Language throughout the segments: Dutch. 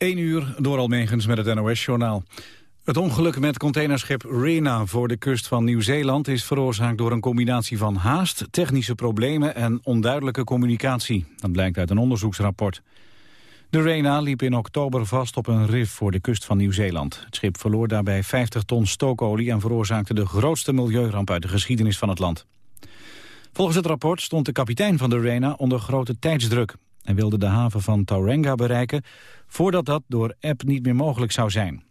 1 uur door Almegens met het NOS-journaal. Het ongeluk met containerschip Rena voor de kust van Nieuw-Zeeland... is veroorzaakt door een combinatie van haast, technische problemen... en onduidelijke communicatie. Dat blijkt uit een onderzoeksrapport. De Rena liep in oktober vast op een rif voor de kust van Nieuw-Zeeland. Het schip verloor daarbij 50 ton stookolie... en veroorzaakte de grootste milieuramp uit de geschiedenis van het land. Volgens het rapport stond de kapitein van de Rena onder grote tijdsdruk. Hij wilde de haven van Tauranga bereiken voordat dat door app niet meer mogelijk zou zijn.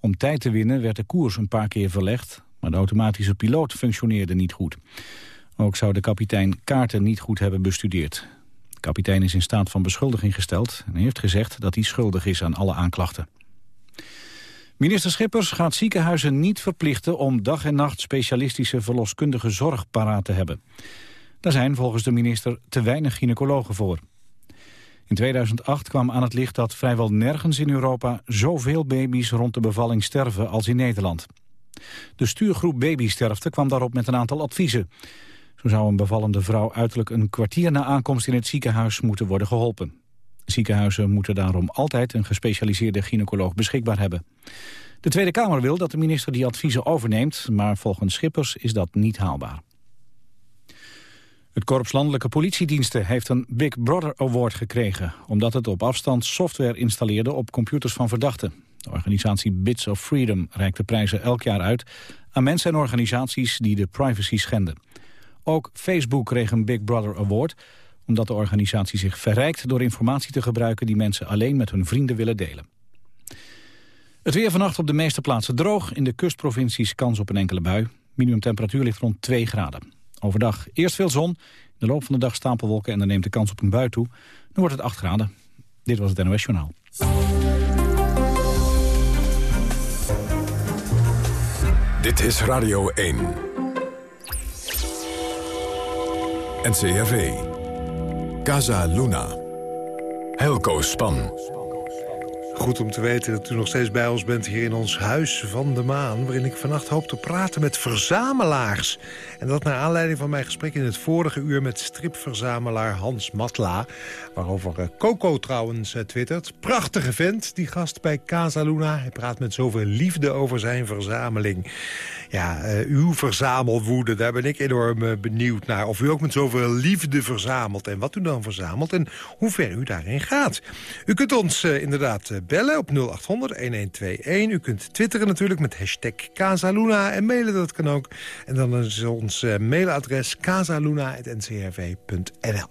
Om tijd te winnen werd de koers een paar keer verlegd, maar de automatische piloot functioneerde niet goed. Ook zou de kapitein kaarten niet goed hebben bestudeerd. De kapitein is in staat van beschuldiging gesteld en heeft gezegd dat hij schuldig is aan alle aanklachten. Minister Schippers gaat ziekenhuizen niet verplichten om dag en nacht specialistische verloskundige zorg paraat te hebben. Daar zijn volgens de minister te weinig gynaecologen voor. In 2008 kwam aan het licht dat vrijwel nergens in Europa zoveel baby's rond de bevalling sterven als in Nederland. De stuurgroep Babysterfte kwam daarop met een aantal adviezen. Zo zou een bevallende vrouw uiterlijk een kwartier na aankomst in het ziekenhuis moeten worden geholpen. Ziekenhuizen moeten daarom altijd een gespecialiseerde gynaecoloog beschikbaar hebben. De Tweede Kamer wil dat de minister die adviezen overneemt, maar volgens Schippers is dat niet haalbaar. Het Korps Landelijke Politiediensten heeft een Big Brother Award gekregen... omdat het op afstand software installeerde op computers van verdachten. De organisatie Bits of Freedom reikt de prijzen elk jaar uit... aan mensen en organisaties die de privacy schenden. Ook Facebook kreeg een Big Brother Award... omdat de organisatie zich verrijkt door informatie te gebruiken... die mensen alleen met hun vrienden willen delen. Het weer vannacht op de meeste plaatsen droog. In de kustprovincies kans op een enkele bui. Minimumtemperatuur ligt rond 2 graden. Overdag eerst veel zon, in de loop van de dag stapelwolken... en dan neemt de kans op een bui toe. Dan wordt het 8 graden. Dit was het NOS Journaal. Dit is Radio 1. NCRV. Casa Luna. Helco Span. Goed om te weten dat u nog steeds bij ons bent hier in ons Huis van de Maan... waarin ik vannacht hoop te praten met verzamelaars. En dat naar aanleiding van mijn gesprek in het vorige uur... met stripverzamelaar Hans Matla. Waarover eh, Coco trouwens uh, twittert. Prachtige vent, die gast bij Casa Luna. Hij praat met zoveel liefde over zijn verzameling. Ja, uh, uw verzamelwoede, daar ben ik enorm benieuwd naar. Of u ook met zoveel liefde verzamelt en wat u dan verzamelt... en hoe ver u daarin gaat. U kunt ons inderdaad bellen op 0800-1121. U kunt twitteren natuurlijk met hashtag Casaluna en mailen, dat kan ook. En dan is ons uh, mailadres casaluna.ncrv.nl.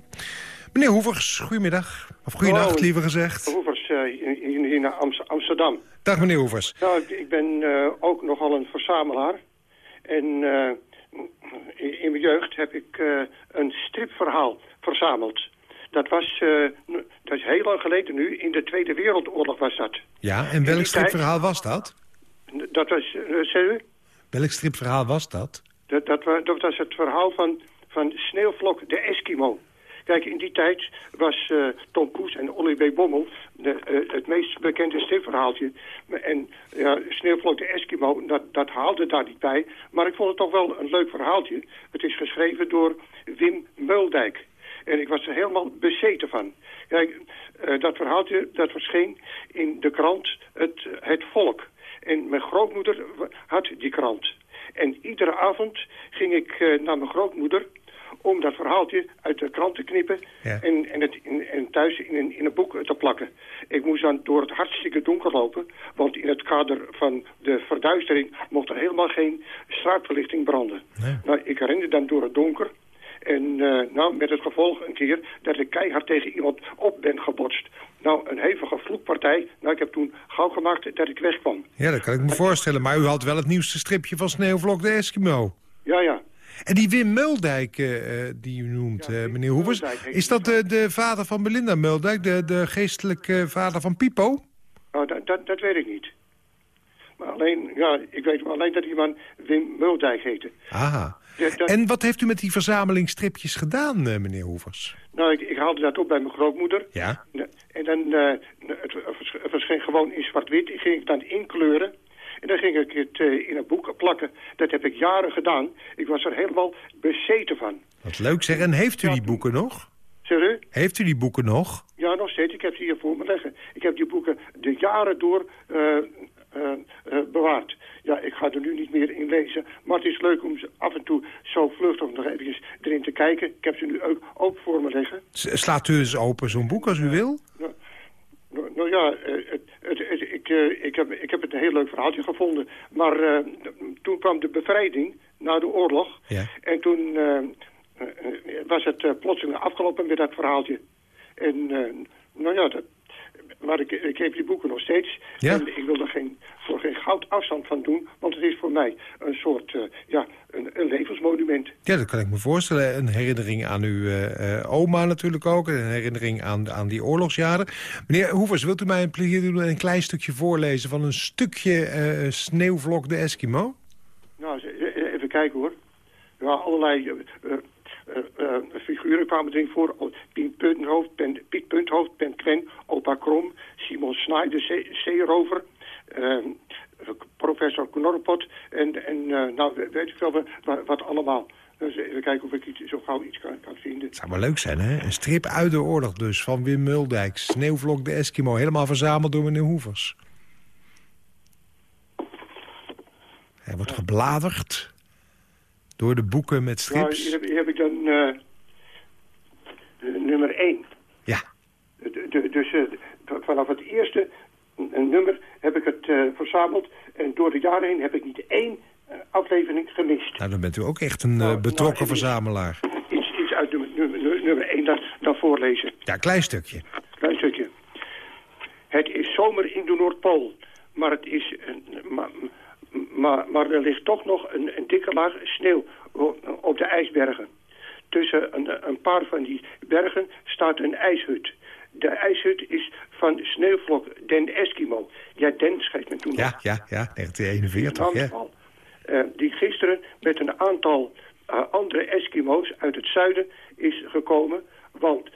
Meneer Hoevers, goedemiddag. Of goeienacht, liever gezegd. Hoevers, uh, hier naar Amsterdam. Dag, meneer Hoevers. Nou, ik ben uh, ook nogal een verzamelaar. En in, mijn jeugd heb ik een stripverhaal verzameld. Dat was, dat is heel lang geleden nu, in de Tweede Wereldoorlog was dat. Ja, en welk stripverhaal was dat? Dat was, uh, Welk stripverhaal was dat? Dat, dat, dat was het verhaal van, van Sneeuwvlok de Eskimo. Kijk, in die tijd was uh, Tom Poes en Olly B. Bommel de, uh, het meest bekende stripverhaaltje. En ja, Sneeuwvlok de Eskimo, dat, dat haalde daar niet bij. Maar ik vond het toch wel een leuk verhaaltje. Het is geschreven door Wim Meuldijk. En ik was er helemaal bezeten van. Kijk, uh, dat verhaaltje dat verscheen in de krant Het, het Volk. En mijn grootmoeder had die krant. En iedere avond ging ik uh, naar mijn grootmoeder om dat verhaaltje uit de krant te knippen en, en, het in, en thuis in een, in een boek te plakken. Ik moest dan door het hartstikke donker lopen, want in het kader van de verduistering mocht er helemaal geen straatverlichting branden. Nou, ik rende dan door het donker en uh, nou, met het gevolg een keer dat ik keihard tegen iemand op ben gebotst. Nou, een hevige vloekpartij. Nou, ik heb toen gauw gemaakt dat ik wegkwam. Ja, dat kan ik me voorstellen. Maar u had wel het nieuwste stripje van Sneeuwvlok de Eskimo. Ja, ja. En die Wim Muldijk, uh, die u noemt, ja, uh, meneer Hoevers... is dat de, de vader van Belinda Muldijk, de, de geestelijke vader van Pipo? Oh, dat, dat, dat weet ik niet. Maar alleen, ja, ik weet alleen dat die man Wim Muldijk heette. Aha. En wat heeft u met die verzameling stripjes gedaan, uh, meneer Hoevers? Nou, ik, ik, haalde dat op bij mijn grootmoeder. Ja. En dan, uh, het, het verscheen gewoon in zwart-wit. Die ging ik dan inkleuren. En dan ging ik het uh, in een boek plakken. Dat heb ik jaren gedaan. Ik was er helemaal bezeten van. Wat leuk zeg. En heeft u die boeken nog? Zeg Heeft u die boeken nog? Ja, nog steeds. Ik heb ze hier voor me liggen. Ik heb die boeken de jaren door uh, bewaard. Ja, ik ga er nu niet meer in lezen. Maar het is leuk om ze af en toe zo vluchtig nog eventjes erin te kijken. Ik heb ze nu ook, ook voor me liggen. Slaat u eens open zo'n boek als u wil? Nou, nou, nou ja, het, het, het, ik, ik, heb, ik heb het een heel leuk verhaaltje gevonden. Maar toen kwam de bevrijding na de oorlog. Ja. En toen was het plotseling afgelopen met dat verhaaltje. En nou ja, dat, maar ik, ik heb die boeken nog steeds. Ja. En ik wil er geen, voor geen goud afstand van doen. Want het is voor mij een soort, uh, ja, een, een, levensmonument. Ja, dat kan ik me voorstellen. Een herinnering aan uw uh, oma natuurlijk ook. Een herinnering aan, aan die oorlogsjaren. Meneer Hoevers, wilt u mij een plezier doen en een klein stukje voorlezen... van een stukje uh, Sneeuwvlok de Eskimo? Nou, even kijken hoor. Ja, allerlei figuren kwamen erin voor. Piet Punthoofd, Pen, Piet Punthoofd, Ben Kwen, Opa Krom, Simon Snij, de zeerover, uh, professor Knorpot en, en nou, weet ik veel wat, allemaal. Dus even kijken of ik zo gauw iets kan, kan vinden. Het zou wel leuk zijn, hè? Een strip uit de oorlog dus, van Wim Muldijk. Sneeuwvlok de Eskimo, helemaal verzameld door meneer Hoevers. Hij wordt gebladerd door de boeken met strips. Nou, hier heb, hier heb ik dan uh, nummer 1. Ja. De, dus uh, vanaf het eerste nummer heb ik het uh, verzameld. En door de jaren heen heb ik niet één aflevering gemist. Nou, dan bent u ook echt een nou, betrokken nou, verzamelaar. Iets, iets uit nummer, nummer, nummer 1 dan, dan voorlezen. Ja, klein stukje. Klein stukje. Het is zomer in de Noordpool. Maar het is... Maar, maar, maar er ligt toch nog een, een dikke laag sneeuw op de ijsbergen. Tussen een, een, paar van die bergen staat een ijshut. De ijshut is van Sneeuwvlok den Eskimo. Ja, den schrijft men toen. Ja, ja, ja, 1941, ja. Uh, die gisteren met een aantal uh, andere Eskimo's uit het zuiden is gekomen. Want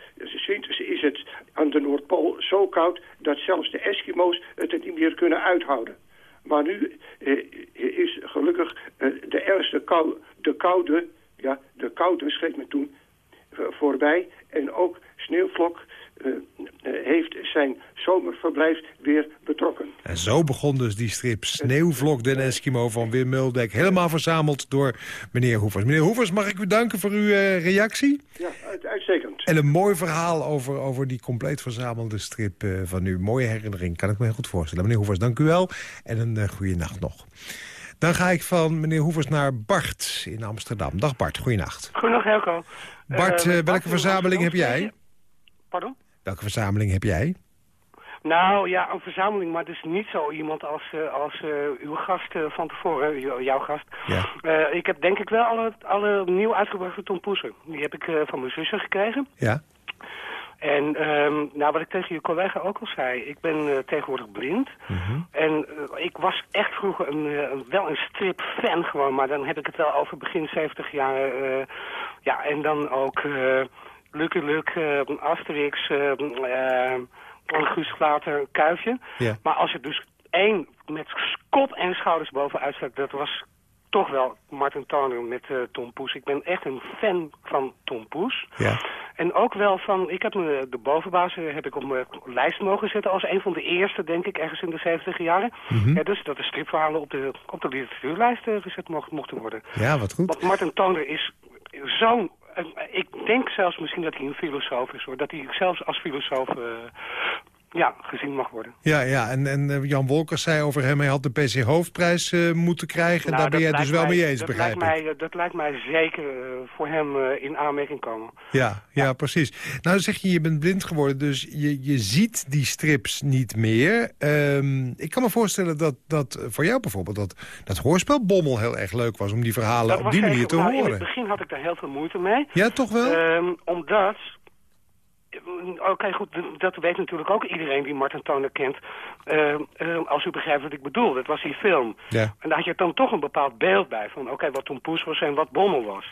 winters is het aan de Noordpool zo koud dat zelfs de Eskimo's het niet meer kunnen uithouden. Maar nu eh, is gelukkig eh, de ergste kou, de koude, ja, de koude schreef me toen, uh, voorbij. En ook Sneeuwvlok heeft zijn zomerverblijf weer betrokken. En zo begon dus die strip Sneeuwvlok den Eskimo van Wim Muldek. Helemaal verzameld door meneer Hoevers. Meneer Hoevers, mag ik u danken voor uw reactie? Ja. En een mooi verhaal over, over die compleet verzamelde strip uh, van u. Mooie herinnering, kan ik me heel goed voorstellen. Meneer Hoevers, dank u wel en een uh, goede nacht nog. Dan ga ik van meneer Hoevers naar Bart in Amsterdam. Dag Bart, goeienacht. Goedendag Helco. Bart, uh, welke verzameling heb jij? Pardon? Welke verzameling heb jij? Nou ja, een verzameling, maar dus niet zo iemand als, uh, als uh, uw gast uh, van tevoren, jouw gast. Ja. ik heb denk ik wel alle, alle nieuw uitgebrachte Tom Poeser. Die heb ik van mijn zussen gekregen. Ja. En um, nou, wat ik tegen je collega ook al zei, ik ben tegenwoordig blind. Mm -hmm. En ik was echt vroeger een, wel een strip-fan gewoon, maar dan heb ik het wel over begin 70 jaar. ja, en dan ook Lucky Luke, Asterix... een Guus Glater kuifje. Ja. Maar als het dus één met kop en schouders bovenuit staat, dat was toch wel Martin Toner met uh, Tom Poes. Ik ben echt een fan van Tom Poes. Ja. En ook wel van, ik heb me, de bovenbaas heb ik op mijn lijst mogen zetten als een van de eerste, denk ik, ergens in de 70 jaren. Mm -hmm. ja, dus dat de stripverhalen op de, op de literatuurlijst uh, gezet mocht, mochten worden. Ja, wat goed. Want Martin Toner is zo'n ik denk zelfs misschien dat hij een filosoof is, hoor. Dat hij zelfs als filosoof uh, ja, gezien mag worden. Ja, ja. en, en uh, Jan Wolkers zei over hem... hij had de PC Hoofdprijs uh, moeten krijgen. Nou, Daar ben jij dus wel mee eens, dat begrijp ik. Mij, dat lijkt mij zeker voor hem in aanmerking komen. Ja, ja, ja, precies. Nou zeg je, je bent blind geworden, dus je, je ziet die strips niet meer. Um, ik kan me voorstellen dat, dat voor jou bijvoorbeeld... dat, dat hoorspel Bommel heel erg leuk was... om die verhalen dat op die manier even, te nou, horen. In het begin had ik daar heel veel moeite mee. Ja, toch wel? Um, omdat... Oké, okay, goed, dat weet natuurlijk ook iedereen die Martin Toner kent. Uh, uh, als u begrijpt wat ik bedoel, dat was die film. Ja. En daar had je dan toch een bepaald beeld bij van... oké, okay, wat Tom Poes was en wat Bommel was.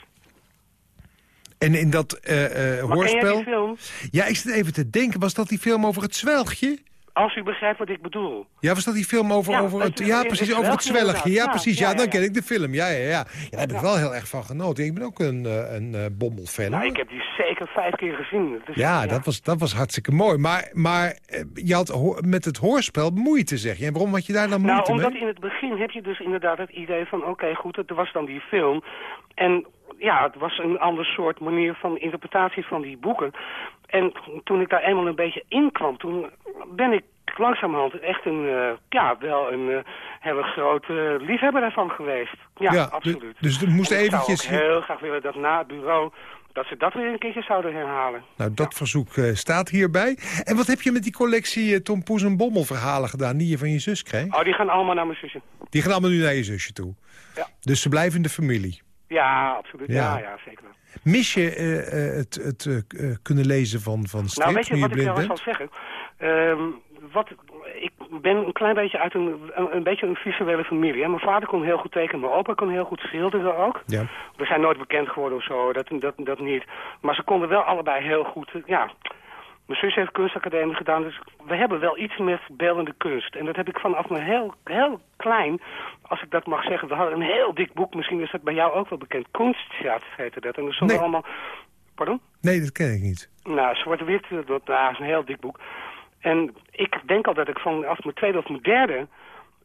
En in dat uh, hoorspel... die film? Ja, ik zit even te denken, was dat die film over het zwelgje? Als u begrijpt wat ik bedoel. Ja, was dat die film over, Ja, over het, ja precies, over het zwelgje. Ja, precies. Ja, dan ken ik de film. Ja, ja, ja. ja daar heb ik wel heel erg van genoten. Ik ben ook een, eh, een bommelfan. Nou, hoor. ik heb die zeker vijf keer gezien. Dus, Ja, Dat, was, dat was hartstikke mooi. Maar, maar eh, je had met het hoorspel moeite, zeg je. En waarom had je daar dan Nou, moeite omdat mee? in het begin heb je dus inderdaad het idee van... oké, goed, het was dan die film. En ja, het was een ander soort manier van interpretatie van die boeken. En toen ik daar eenmaal een beetje in kwam... toen ben ik langzamerhand echt een... eh, ja, wel een eh, hele grote liefhebber daarvan geweest. Ja, Ja, absoluut. dus- dus er moest En ik eventjes- zou heel graag willen dat na het bureau... dat ze dat weer een keertje zouden herhalen. Nou, dat verzoek eh, staat hierbij. En wat heb je met die collectie Tom Poes en Bommel verhalen gedaan... die je van je zus kreeg? Oh, die gaan allemaal naar mijn zusje. Die gaan allemaal nu naar je zusje toe. Ja. Dus ze blijven in de familie. Ja, absoluut. Ja. Ja, ja, zeker wel. Mis je eh, eh, het, het eh, kunnen lezen van, van strips Nou, weet je wat ik bent? zal zeggen? Ehm, wat, ik ben een klein beetje uit een, een, een beetje een visuele familie. Hè. Mijn vader kon heel goed tekenen, mijn opa kon heel goed schilderen ook. Ja. We zijn nooit bekend geworden of zo, dat, dat, dat niet. Maar ze konden wel allebei heel goed, ja... Mijn zus heeft kunstacademie gedaan, dus we hebben wel iets met beeldende kunst. En dat heb ik vanaf mijn heel, heel klein, als ik dat mag zeggen. We hadden een heel dik boek, misschien is dat bij jou ook wel bekend. Kunstschatz heette dat. En er stonden Nee. allemaal... Pardon? Nee, dat ken ik niet. Nou, zwart-wit, dat nou, is een heel dik boek. En ik denk al dat ik vanaf mijn tweede of mijn derde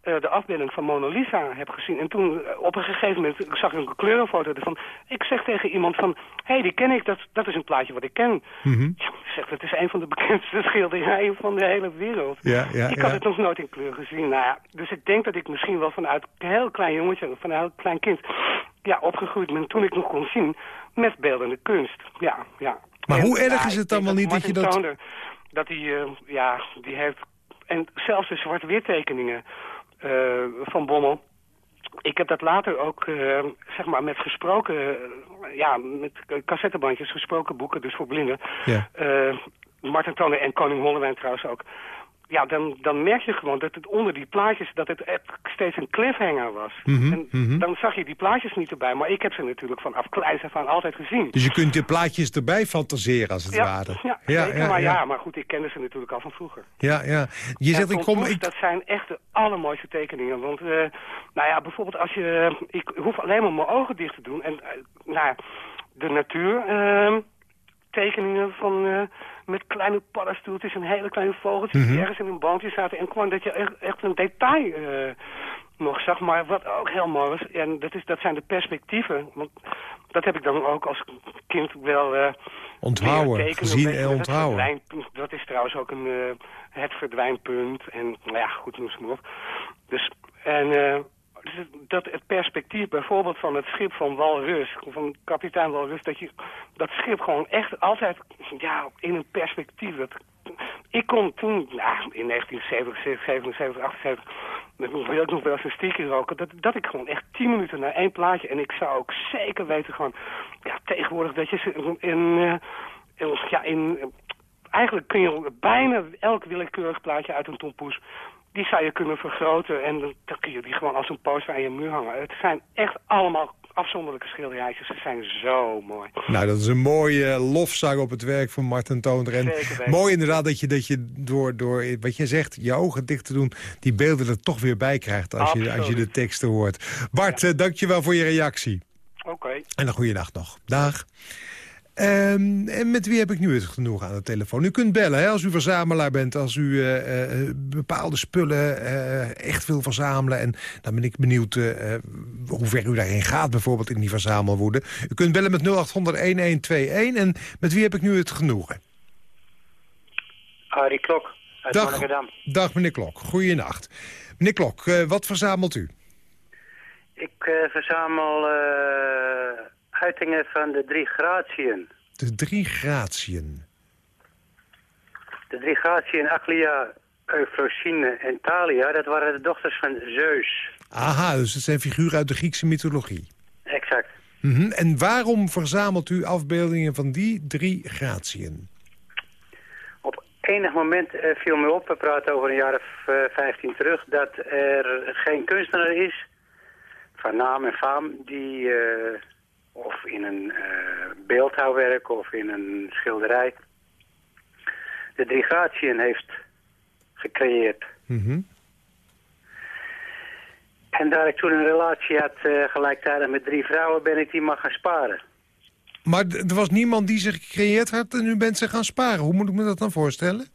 de afbeelding van Mona Lisa heb gezien. En toen eh, op een gegeven moment zag ik een kleurenfoto ervan. Ik zeg tegen iemand van, hé, hey, die ken ik, dat, dat is een plaatje wat ik ken. Mhm. Ja, ik zeg, dat is een van de bekendste schilderijen van de hele wereld. Ja, ja, ik ja. had het nog nooit in kleur gezien. Nou ja, dus ik denk dat ik misschien wel vanuit een heel klein jongetje, van een heel klein kind, ja, opgegroeid ben toen ik nog kon zien met beeldende kunst. Ja, ja. Maar En, hoe erg is het dan wel niet dat je dat- dat hij, eh, ja, die heeft... En zelfs de zwart-wit tekeningen eh, van Bommel... Ik heb dat later ook, eh, zeg maar, met gesproken... eh, ja, met cassettebandjes, gesproken boeken, dus voor blinden. Ja. Eh, Martin Toner en Koning Hollewijn trouwens ook. Ja, dan, dan merk je gewoon dat het onder die plaatjes... dat het echt steeds een cliffhanger was. Mhm, en mhm. dan zag je die plaatjes niet erbij. Maar ik heb ze natuurlijk vanaf kleins af aan altijd gezien. Dus je kunt de plaatjes erbij fantaseren, als het Ja, ware. ja, zeker, maar ja. maar goed, ik kende ze natuurlijk al van vroeger. Ja, ja. Je En zegt, ik kom... Ik, Dat zijn echt de allermooiste tekeningen. Want, eh, nou ja, bijvoorbeeld als je... Ik hoef alleen maar mijn ogen dicht te doen. En, eh, nou ja, de natuur... eh, tekeningen van... eh, met kleine paddenstoeltjes en hele kleine vogeltjes... Mhm. die ergens in een boompje zaten. En gewoon dat je echt, echt een detail... eh, nog zag, maar wat ook heel mooi was, en dat, is, dat zijn de perspectieven. Want dat heb ik dan ook als kind wel eh Onthouden, gezien en dat onthouden. Dat is trouwens ook een, eh, het verdwijnpunt. En nou ja, goed, noem ze maar op. Dus, en dat het perspectief bijvoorbeeld van het schip van Walrus, van kapitein Walrus, dat je dat schip gewoon echt altijd ja, in een perspectief. Dat, ik kon toen, nou, in 1977, 77, 78, dan wil ik nog wel eens een stiekje roken, dat, dat ik gewoon echt 10 minuten naar één plaatje, en ik zou ook zeker weten gewoon, ja, tegenwoordig dat je in, eh, in- ja, in, eigenlijk kun je bijna elk willekeurig plaatje uit een tompoes, die zou je kunnen vergroten en dan, kun je die gewoon als een poster aan je muur hangen. Het zijn echt allemaal afzonderlijke schilderijtjes. Ze zijn zo mooi. Nou, dat is een mooie lofzang op het werk van Martin Toonder. En Zeker weten. mooi inderdaad dat je, dat je door, door, wat je zegt, je ogen dicht te doen... die beelden er toch weer bij krijgt als, je, als je de teksten hoort. Bart, eh, dank je wel voor je reactie. Oké. En een goede nacht nog. Dag. Ehm, en met wie heb ik nu het genoeg aan de telefoon? U kunt bellen hè, als u verzamelaar bent, als u eh, eh, bepaalde spullen eh, echt wil verzamelen. En dan ben ik benieuwd hoe ver u daarin gaat, bijvoorbeeld in die verzamelwoede. U kunt bellen met 0800-1121. En met wie heb ik nu het genoegen? Arie Klok uit Dag, dag meneer Klok, goeienacht. Meneer Klok, wat verzamelt u? Ik verzamel uitingen van de drie gratieën. De drie gratieën. De drie gratieën, Aglia, Eufrosine en Thalia, dat waren de dochters van Zeus. Aha, dus het zijn figuren uit de Griekse mythologie. Exact. Mhm. En waarom verzamelt u afbeeldingen van die drie gratieën? Op enig moment eh, viel me op, we praten over een jaar of eh, 15 terug, dat er geen kunstenaar is van naam en faam die eh, of in een eh, beeldhouwwerk of in een schilderij de drie heeft gecreëerd. Mhm. En daar ik toen een relatie had eh, gelijktijdig met drie vrouwen, ben ik die maar gaan sparen. Maar er was niemand die ze gecreëerd had en u bent ze gaan sparen. Hoe moet ik me dat dan voorstellen?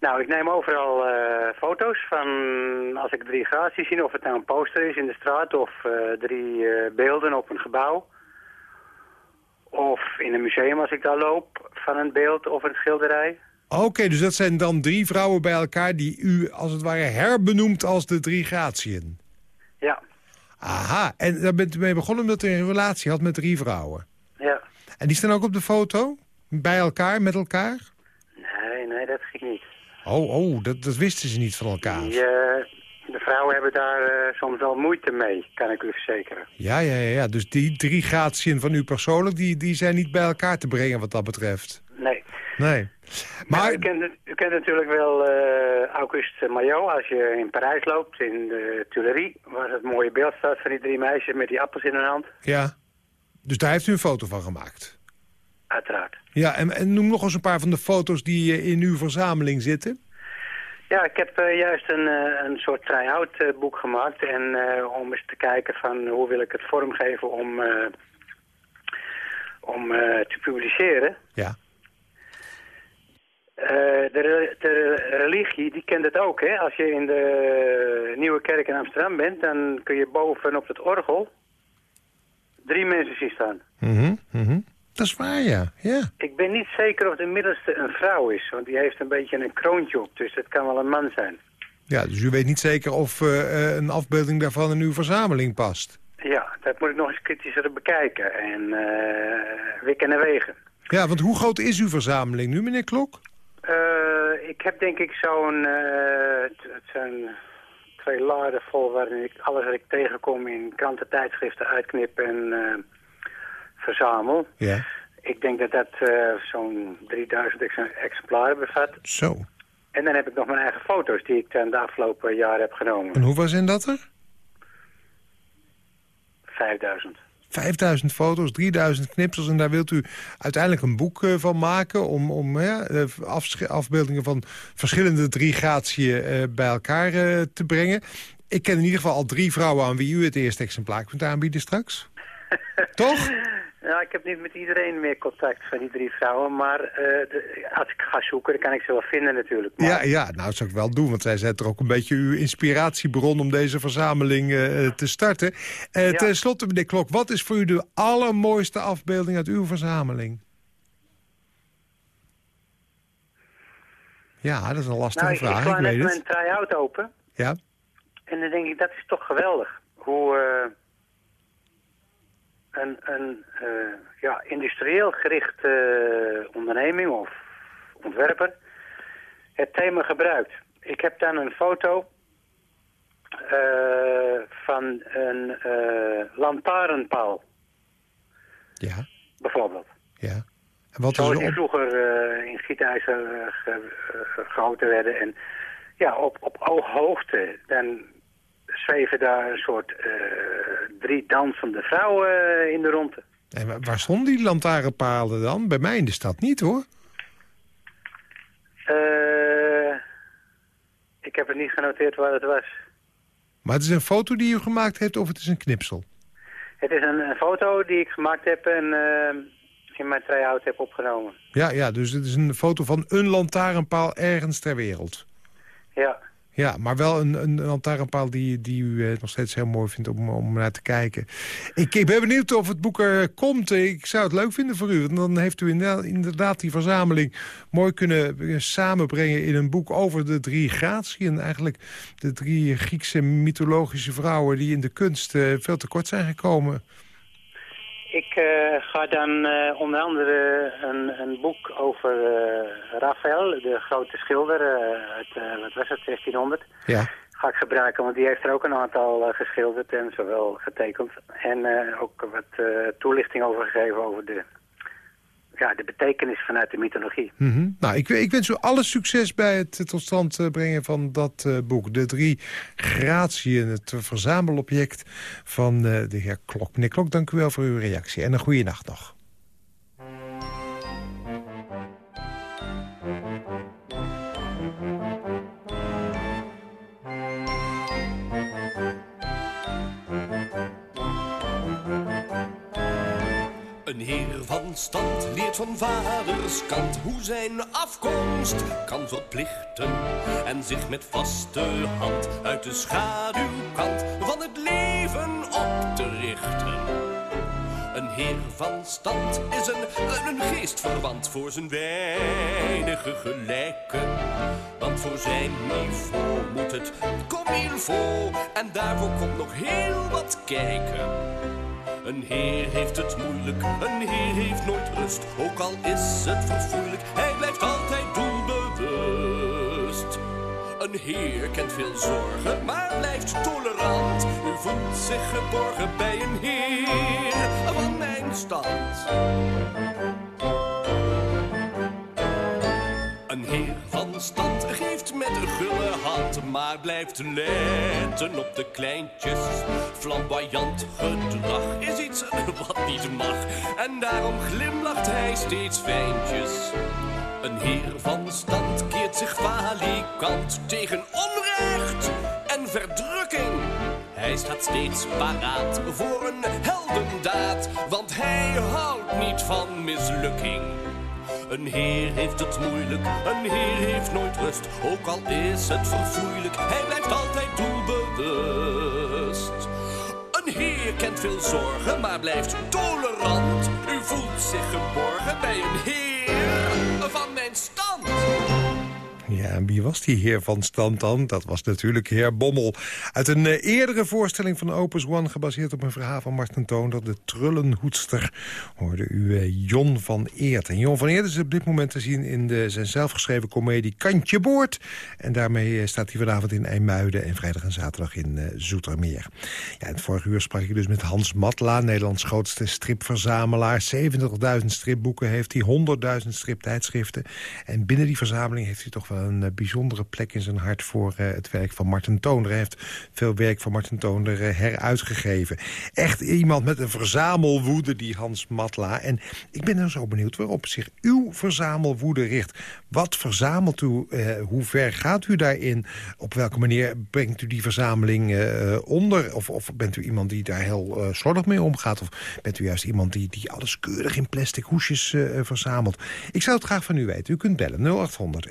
Nou, ik neem overal eh, foto's van als ik drie graties zie, of het nou een poster is in de straat of drie beelden op een gebouw. Of in een museum als ik daar loop van een beeld of een schilderij. Oké, dus dat zijn dan drie vrouwen bij elkaar... die u als het ware herbenoemt als de drie gratiën. Ja, Aha, en daar bent u mee begonnen omdat u een relatie had met drie vrouwen. ja. En die staan ook op de foto? Bij elkaar, met elkaar? Nee, nee, dat ging niet. Oh, oh, dat, dat wisten ze niet van elkaar. Die, eh, de vrouwen hebben daar eh, soms wel moeite mee, kan ik u verzekeren. Ja, ja, ja. Dus die drie gratiën van u persoonlijk... Die, die zijn niet bij elkaar te brengen wat dat betreft. Nee. Nee. Maar u, kent, u kent natuurlijk wel eh, Auguste Maillot als je in Parijs loopt, in de Tuileries, waar het mooie beeld staat van die drie meisjes met die appels in hun hand. ja. Dus daar heeft u een foto van gemaakt. Uiteraard. Ja, en, en noem nog eens een paar van de foto's die eh, in uw verzameling zitten. Ja, ik heb eh, juist een, eh, een soort try-out eh, boek gemaakt. En om eens te kijken van hoe wil ik het vormgeven om, om te publiceren. Ja. De, re- de religie, die kent het ook. Hè? Als je in de Nieuwe Kerk in Amsterdam bent, dan kun je boven op het orgel drie mensen zien staan. Mhm, mhm. Dat is waar, ja. ja. Ik ben niet zeker of de middelste een vrouw is, want die heeft een beetje een kroontje op, dus het kan wel een man zijn. Ja, dus u weet niet zeker of eh, eh, een afbeelding daarvan in uw verzameling past. Ja, dat moet ik nog eens kritischer bekijken en eh wikken en wegen. Ja, want hoe groot is uw verzameling nu, meneer Klok? Ik heb denk ik zo'n, het, zijn twee laden vol waarin ik alles wat ik tegenkom in kranten, tijdschriften uitknip en verzamel. Ja. Ik denk dat dat eh, zo'n 3000 ex- exemplaren bevat. Zo. En dan heb ik nog mijn eigen foto's die ik dan de afgelopen jaren heb genomen. En hoeveel zijn dat er? 5000. 5000 foto's, 3000 knipsels. En daar wilt u uiteindelijk een boek eh, van maken... om, om hè, eh, afbeeldingen van verschillende drie gratieën eh, bij elkaar eh, te brengen. Ik ken in ieder geval al drie vrouwen aan wie u het eerste exemplaar kunt aanbieden straks. Toch? Ja, ik heb niet met iedereen meer contact van die drie vrouwen. Maar eh, de- als ik ga zoeken, dan kan ik ze wel vinden natuurlijk. Maar, Ja, ja, nou zou ik wel doen, want zij zijn toch ook een beetje uw inspiratiebron om deze verzameling eh, te starten. Eh Ja. Ten slotte, meneer Klok, wat is voor u de allermooiste afbeelding uit uw verzameling? Ja, dat is een lastige nou, ik, ik vraag, ik net weet mijn het. try-out open. Ja, En dan denk ik, dat is toch geweldig. Hoe eh, een, een eh, ja, industrieel gerichte onderneming of ontwerper het thema gebruikt. Ik heb dan een foto eh, van een eh lantaarnpaal, ja, bijvoorbeeld. ja. En wat is Zoals die vroeger eh, in gietijzer eh, ge- eh, gegoten werden. En ja, op, op ooghoogte, dan zweven daar een soort eh, drie dansende vrouwen eh, in de ronde. En wa- waar stonden die lantaarnpalen dan? Bij mij in de stad niet, hoor. Eh, ik heb het niet genoteerd waar het was. Maar het is een foto die u gemaakt heeft of het is een knipsel? Het is een, een foto die ik gemaakt heb en eh, in mijn try-out heb opgenomen. Ja, ja, dus het is een foto van een lantaarnpaal ergens ter wereld. Ja. Ja, maar wel een, een lantaarnpaal die, die u eh, nog steeds heel mooi vindt om, om naar te kijken. Ik, ik ben benieuwd of het boek er komt. Ik zou het leuk vinden voor u. Want dan heeft u inderdaad, die verzameling mooi kunnen eh, samenbrengen... in een boek over de drie gratieën. Eigenlijk de drie Griekse mythologische vrouwen... die in de kunst eh, veel te kort zijn gekomen. Ik eh, ga dan eh, onder andere een, een boek over eh Raphaël, de grote schilder uit, wat was het, 1600. Ja. Ga ik gebruiken, want die heeft er ook een aantal geschilderd en zowel getekend. En ook wat toelichting over gegeven over de, ja, de betekenis vanuit de mythologie. Mhm. Nou, ik, ik wens u alle succes bij het tot stand eh, brengen van dat eh, boek. De drie gratieën, het verzamelobject van eh, de heer Klok. Meneer Klok, dank u wel voor uw reactie en een goede nacht nog. Van stand leert van vaders kant hoe zijn afkomst kan verplichten en zich met vaste hand uit de schaduwkant van het leven op te richten. Een heer van stand is een, een geestverwant voor zijn weinige gelijken. Want voor zijn niveau moet het comme il faut. En daarvoor komt nog heel wat kijken. Een heer heeft het moeilijk, een heer heeft nooit rust. Ook al is het verfoeilijk, hij blijft altijd doelbewust. Een heer kent veel zorgen, maar blijft tolerant. U voelt zich geborgen bij een heer van mijn stand. Een heer van stand met een gulle hand, maar blijft letten op de kleintjes. Flamboyant gedrag is iets wat niet mag, en daarom glimlacht hij steeds fijntjes. Een heer van stand keert zich valikant tegen onrecht en verdrukking. Hij staat steeds paraat voor een heldendaad, want hij houdt niet van mislukking. Een heer heeft het moeilijk, een heer heeft nooit rust. Ook al is het verfoeilijk, hij blijft altijd doelbewust. Een heer kent veel zorgen, maar blijft tolerant. U voelt zich geborgen bij een heer Ja, en wie was die heer van stand dan? Dat was natuurlijk heer Bommel. Uit een eh, eerdere voorstelling van Opus One... gebaseerd op een verhaal van Martin Toonder... de Trullenhoedster, hoorde u eh, Jon van Eert. En Jon van Eert is op dit moment te zien in de, zijn zelfgeschreven komedie Kantje Boord. En daarmee eh, staat hij vanavond in IJmuiden... en vrijdag en zaterdag in Zoetermeer. Ja, in het vorige uur sprak ik dus met Hans Matla... Nederlands grootste stripverzamelaar. 70.000 stripboeken heeft hij, 100.000 striptijdschriften. En binnen die verzameling heeft hij toch wel een eh, bijzondere plek in zijn hart... voor eh, het werk van Martin Toonder. Hij heeft veel werk van Martin Toonder eh, heruitgegeven. Echt iemand met een verzamelwoede, die Hans Matla. En ik ben dan zo benieuwd waarop zich uw verzamelwoede richt. Wat verzamelt u? hoe ver gaat u daarin? Op welke manier brengt u die verzameling onder? Of, of bent u iemand die daar heel eh, slordig mee omgaat? Of bent u juist iemand die, die alles keurig in plastic hoesjes verzamelt? Ik zou het graag van u weten. U kunt bellen 0800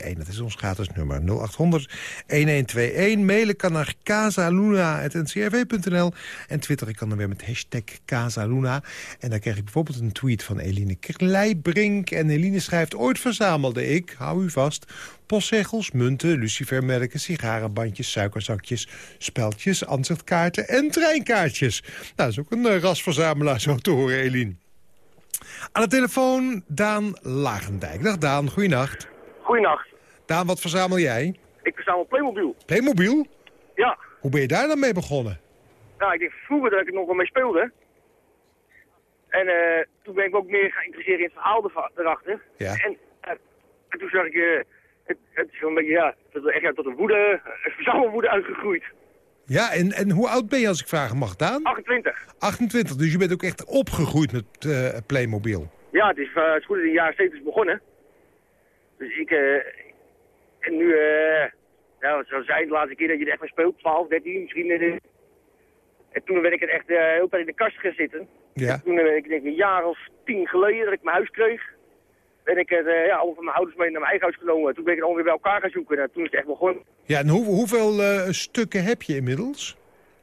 1121. Dat is ons gratis nummer 0800 1121. Mailen kan naar casaluna.ncrv.nl. En twitteren kan dan weer met hashtag Casaluna. En dan krijg ik bijvoorbeeld een tweet van Eline Kleibrink. En Eline schrijft... Ooit verzamelde ik, hou u vast... postzegels, munten, lucifermerken, sigarenbandjes... suikerzakjes, speldjes, ansichtkaarten en treinkaartjes. Nou, dat is ook een eh, rasverzamelaar zo te horen, Eline. Aan de telefoon Daan Lagendijk. Dag Daan, goeienacht. Goeienacht. Daan, wat verzamel jij? Ik verzamel Playmobil. Playmobil? Ja. Hoe ben je daar dan mee begonnen? Nou, ik denk vroeger dat ik er nog wel mee speelde. En eh, toen ben ik ook meer geïnteresseerd in het verhaal erachter. Ja. En, eh, en toen zag ik, eh, het, het is een beetje, ja, tot, echt ja, tot een woede, een verzamelwoede uitgegroeid. Ja, en, en hoe oud ben je als ik vragen mag, Daan? 28. 28, dus je bent ook echt opgegroeid met Playmobil. Ja, het is, het is goed in de jaren 70 begonnen. Dus ik, eh, en nu, eh, ja, wat zou zijn de laatste keer dat je er echt mee speelt, 12, 13 misschien. eh, en toen ben ik er echt heel tijd in de kast gaan zitten. Ja. Toen ben ik denk een jaar of tien geleden dat ik mijn huis kreeg. Ben ik het ja, allemaal van mijn ouders mee naar mijn eigen huis genomen. Toen ben ik het allemaal weer bij elkaar gaan zoeken. En toen is het echt begonnen. Ja, en hoe, hoeveel stukken heb je inmiddels?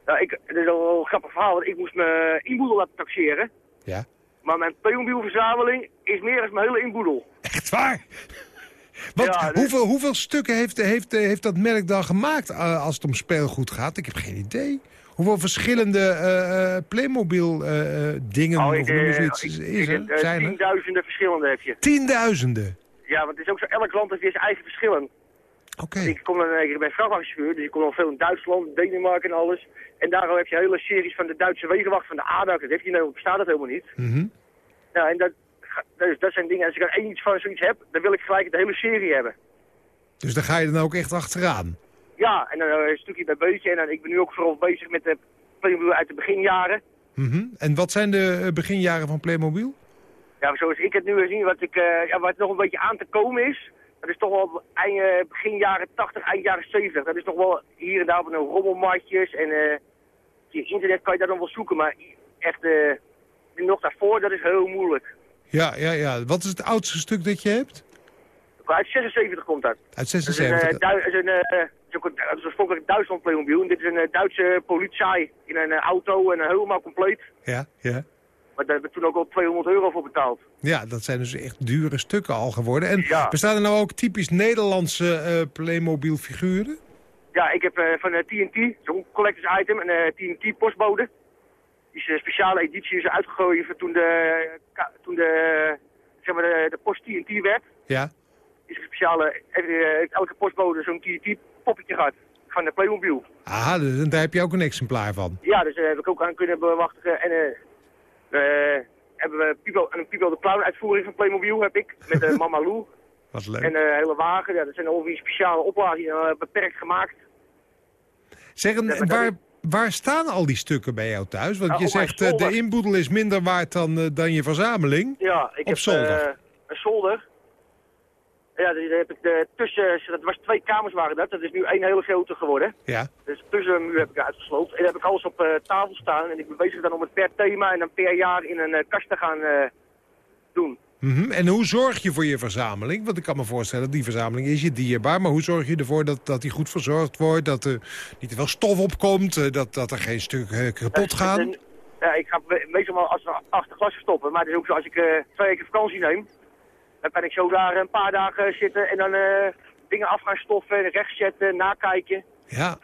Nou, ik, het is wel een grappig verhaal, want ik moest mijn inboedel laten taxeren. Ja. Maar mijn Playmobil-verzameling is meer dan mijn hele inboedel. Echt waar? Ja, dus- hoeveel, hoeveel stukken heeft, heeft, heeft dat merk dan gemaakt eh, als het om speelgoed gaat? Ik heb geen idee. Hoeveel verschillende eh, Playmobil dingen Oh, of noem ik- is ik er? heb, Zijn er? tienduizenden verschillende heb je. Tienduizenden. Ja, want het is ook zo, elk land heeft weer zijn eigen verschillen. Oké. Ik, kom dan, ik ben vrachtwagenchauffeur, dus ik kom al veel in Duitsland, Denemarken en alles. En daarom heb je hele series van de Duitse wegenwacht, van de ADAC. Dat heeft je nou, bestaat dat helemaal niet. Mhm. Ja, en dat, dus dat zijn dingen, als ik er één iets van zoiets heb, dan wil ik gelijk de hele serie hebben. Dus daar ga je dan ook echt achteraan. Ja, en dan eh, stukje bij beetje. En dan, ik ben nu ook vooral bezig met de Playmobil uit de beginjaren. Mhm. En wat zijn de eh, beginjaren van Playmobil? Ja, zoals ik het nu zie, wat, ik, eh, ja, wat nog een beetje aan te komen is, dat is toch wel eind, begin jaren 80, eind jaren 70. Dat is toch wel hier en daar op een rommelmatjes en je internet kan je daar nog wel zoeken, maar echt nog daarvoor, dat is heel moeilijk. Ja, ja, ja. Wat is het oudste stuk dat je hebt? Uit 76 komt dat. Uit Dat is een, 76. eh, Dui- is een, eh, is ook een- is oorspronkelijk een Duitsland Playmobil. En dit is een eh, Duitse politie in een eh, auto en helemaal compleet. Ja, ja. Maar daar hebben we toen ook al 200 euro voor betaald. Ja, dat zijn dus echt dure stukken al geworden. En Ja. bestaan er nou ook typisch Nederlandse eh, Playmobil figuren? Ja, ik heb eh, van eh, TNT, zo'n collectors item, een eh, TNT postbode. Die is een speciale editie is uitgegeven toen de, toen de, zeg maar de, de post TNT werd. Ja. Is een speciale, eh, elke postbode zo'n TNT poppetje gehad van de Playmobil. Aha, dus daar heb je ook een exemplaar van. Ja, dus daar heb ik ook aan kunnen bewachtigen. En eh eh, hebben we Pipo, een Pipo de Clown uitvoering van Playmobil heb ik. Met Mama Lou. Wat leuk. En de hele wagen. Ja, dat zijn alweer speciale oplagingen eh, beperkt gemaakt. Zeg, en Ja, maar waar, waar staan al die stukken bij jou thuis? Want Ja, je zegt, eh, de inboedel is minder waard dan, eh, dan je verzameling. Ja, ik Op heb zolder. eh, een zolder. Ja, daar heb ik de tussen, dat was twee kamers waren dat. Dat is nu één hele grote geworden. Ja. Dus tussen een muur heb ik uitgesloopt. En dan heb ik alles op tafel staan. En ik ben bezig dan om het per thema en dan per jaar in een kast te gaan doen. Mhm. En hoe zorg je voor je verzameling? Want ik kan me voorstellen, die verzameling is je dierbaar. Maar hoe zorg je ervoor dat, dat die goed verzorgd wordt? Dat er niet te veel stof opkomt? eh, Dat, dat er geen stuk eh, kapot gaan? En, ja, ik ga me- meestal als achter glas stoppen. Maar het is ook zo als ik eh, twee weken vakantie neem. Dan kan ik zo daar een paar dagen zitten en dan eh, dingen af gaan stoffen, rechtzetten, nakijken. Ja.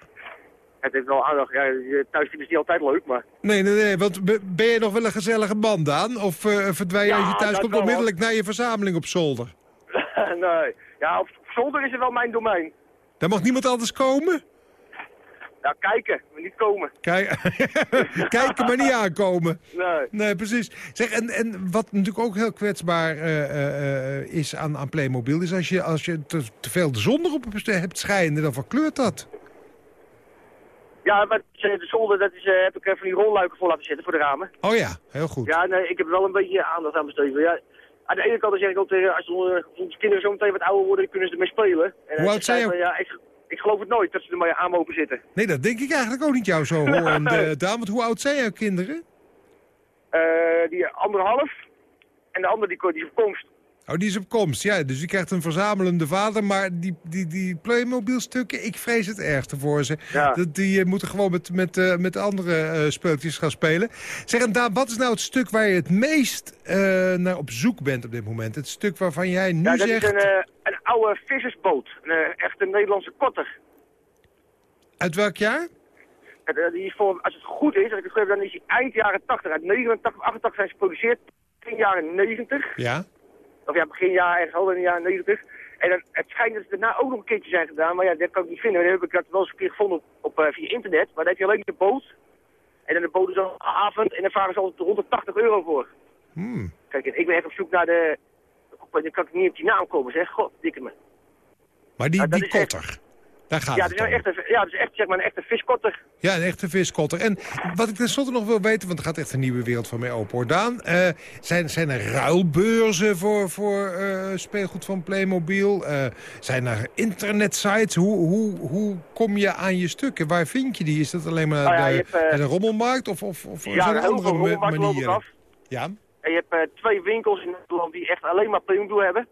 Het heeft wel aandacht. Ja, thuis is niet altijd leuk, maar... Nee, nee, nee. Want be- ben je nog wel een gezellige band aan? Of eh, verdwijn je Ja, als je thuis komt wel, onmiddellijk naar je verzameling op zolder? nee. Ja, op, zolder is het wel mijn domein. Daar mag niemand anders komen? Ja, kijken, maar niet komen. Kijk, kijken, maar niet aankomen. Nee. Nee, precies. Zeg, en, en wat natuurlijk ook heel kwetsbaar eh, eh, is aan, aan Playmobil... is als je, als je te, te veel de zon erop hebt schijnen, dan verkleurt dat. Ja, maar eh, de zolder, dat is, eh, heb ik eh, van die rolluiken voor laten zitten voor de ramen. Oh ja, heel goed. Ja, nee, ik heb wel een beetje aandacht aan besteed. Ja, aan de ene kant zeg ik ook tegen, als onze, onze kinderen zo meteen wat ouder worden, kunnen ze ermee spelen. En, Hoe eh, oud zijn je- Ja, ik, ik geloof het nooit dat ze er maar aan mogen zitten. Nee, dat denk ik eigenlijk ook niet jou zo eh, Daan. Want hoe oud zijn jouw kinderen? Eh, die anderhalf en de andere die, die is op komst. Oh, die is op komst. Ja, dus je krijgt een verzamelende vader. Maar die, die, die Playmobil-stukken, ik vrees het ergste voor ze. Ja. Dat, die eh, moeten gewoon met, met, eh, met andere eh, speeltjes gaan spelen. Zeg, en Daan, wat is nou het stuk waar je het meest naar op zoek bent op dit moment? Het stuk waarvan jij nu Ja, dat zegt... is een, een oude vissersboot. Een echte Nederlandse kotter. Uit welk jaar? Die is voor, als het goed is, als ik het goed heb, dan is hij eind jaren 80. Uit 89, 88 zijn ze geproduceerd. Begin jaren 90. Ja. Of ja, begin jaar, ergens al in de jaren 90. En dan, het schijnt dat ze daarna ook nog een keertje zijn gedaan. Maar ja, dat kan ik niet vinden. Dan heb ik dat wel eens een keer gevonden op, op, eh, via internet. Maar dan heb je alleen de boot. En dan de boot is al avond. En dan vragen ze altijd 180 euro voor. Hmm. Kijk, ik ben echt op zoek naar de... Dan kan ik niet op die naam komen, zeg. God, dikke me. Maar die, dat die echt- kotter, daar gaat Ja, het dat is een echte, ja, dat is echt, zeg maar, een echte viskotter. Ja, een echte viskotter. En wat ik tenslotte nog wil weten, want er gaat echt een nieuwe wereld van mij open hoor. Daan, eh, zijn, zijn er ruilbeurzen voor, voor eh, speelgoed van Playmobil? Eh, zijn er internetsites? Hoe, hoe, hoe kom je aan je stukken? Waar vind je die? Is dat alleen maar Nou ja, de, hebt, bij de rommelmarkt? Of, of, of Ja, zijn er andere manieren? Ja, En je hebt twee winkels in Nederland die echt alleen maar Playmobil hebben.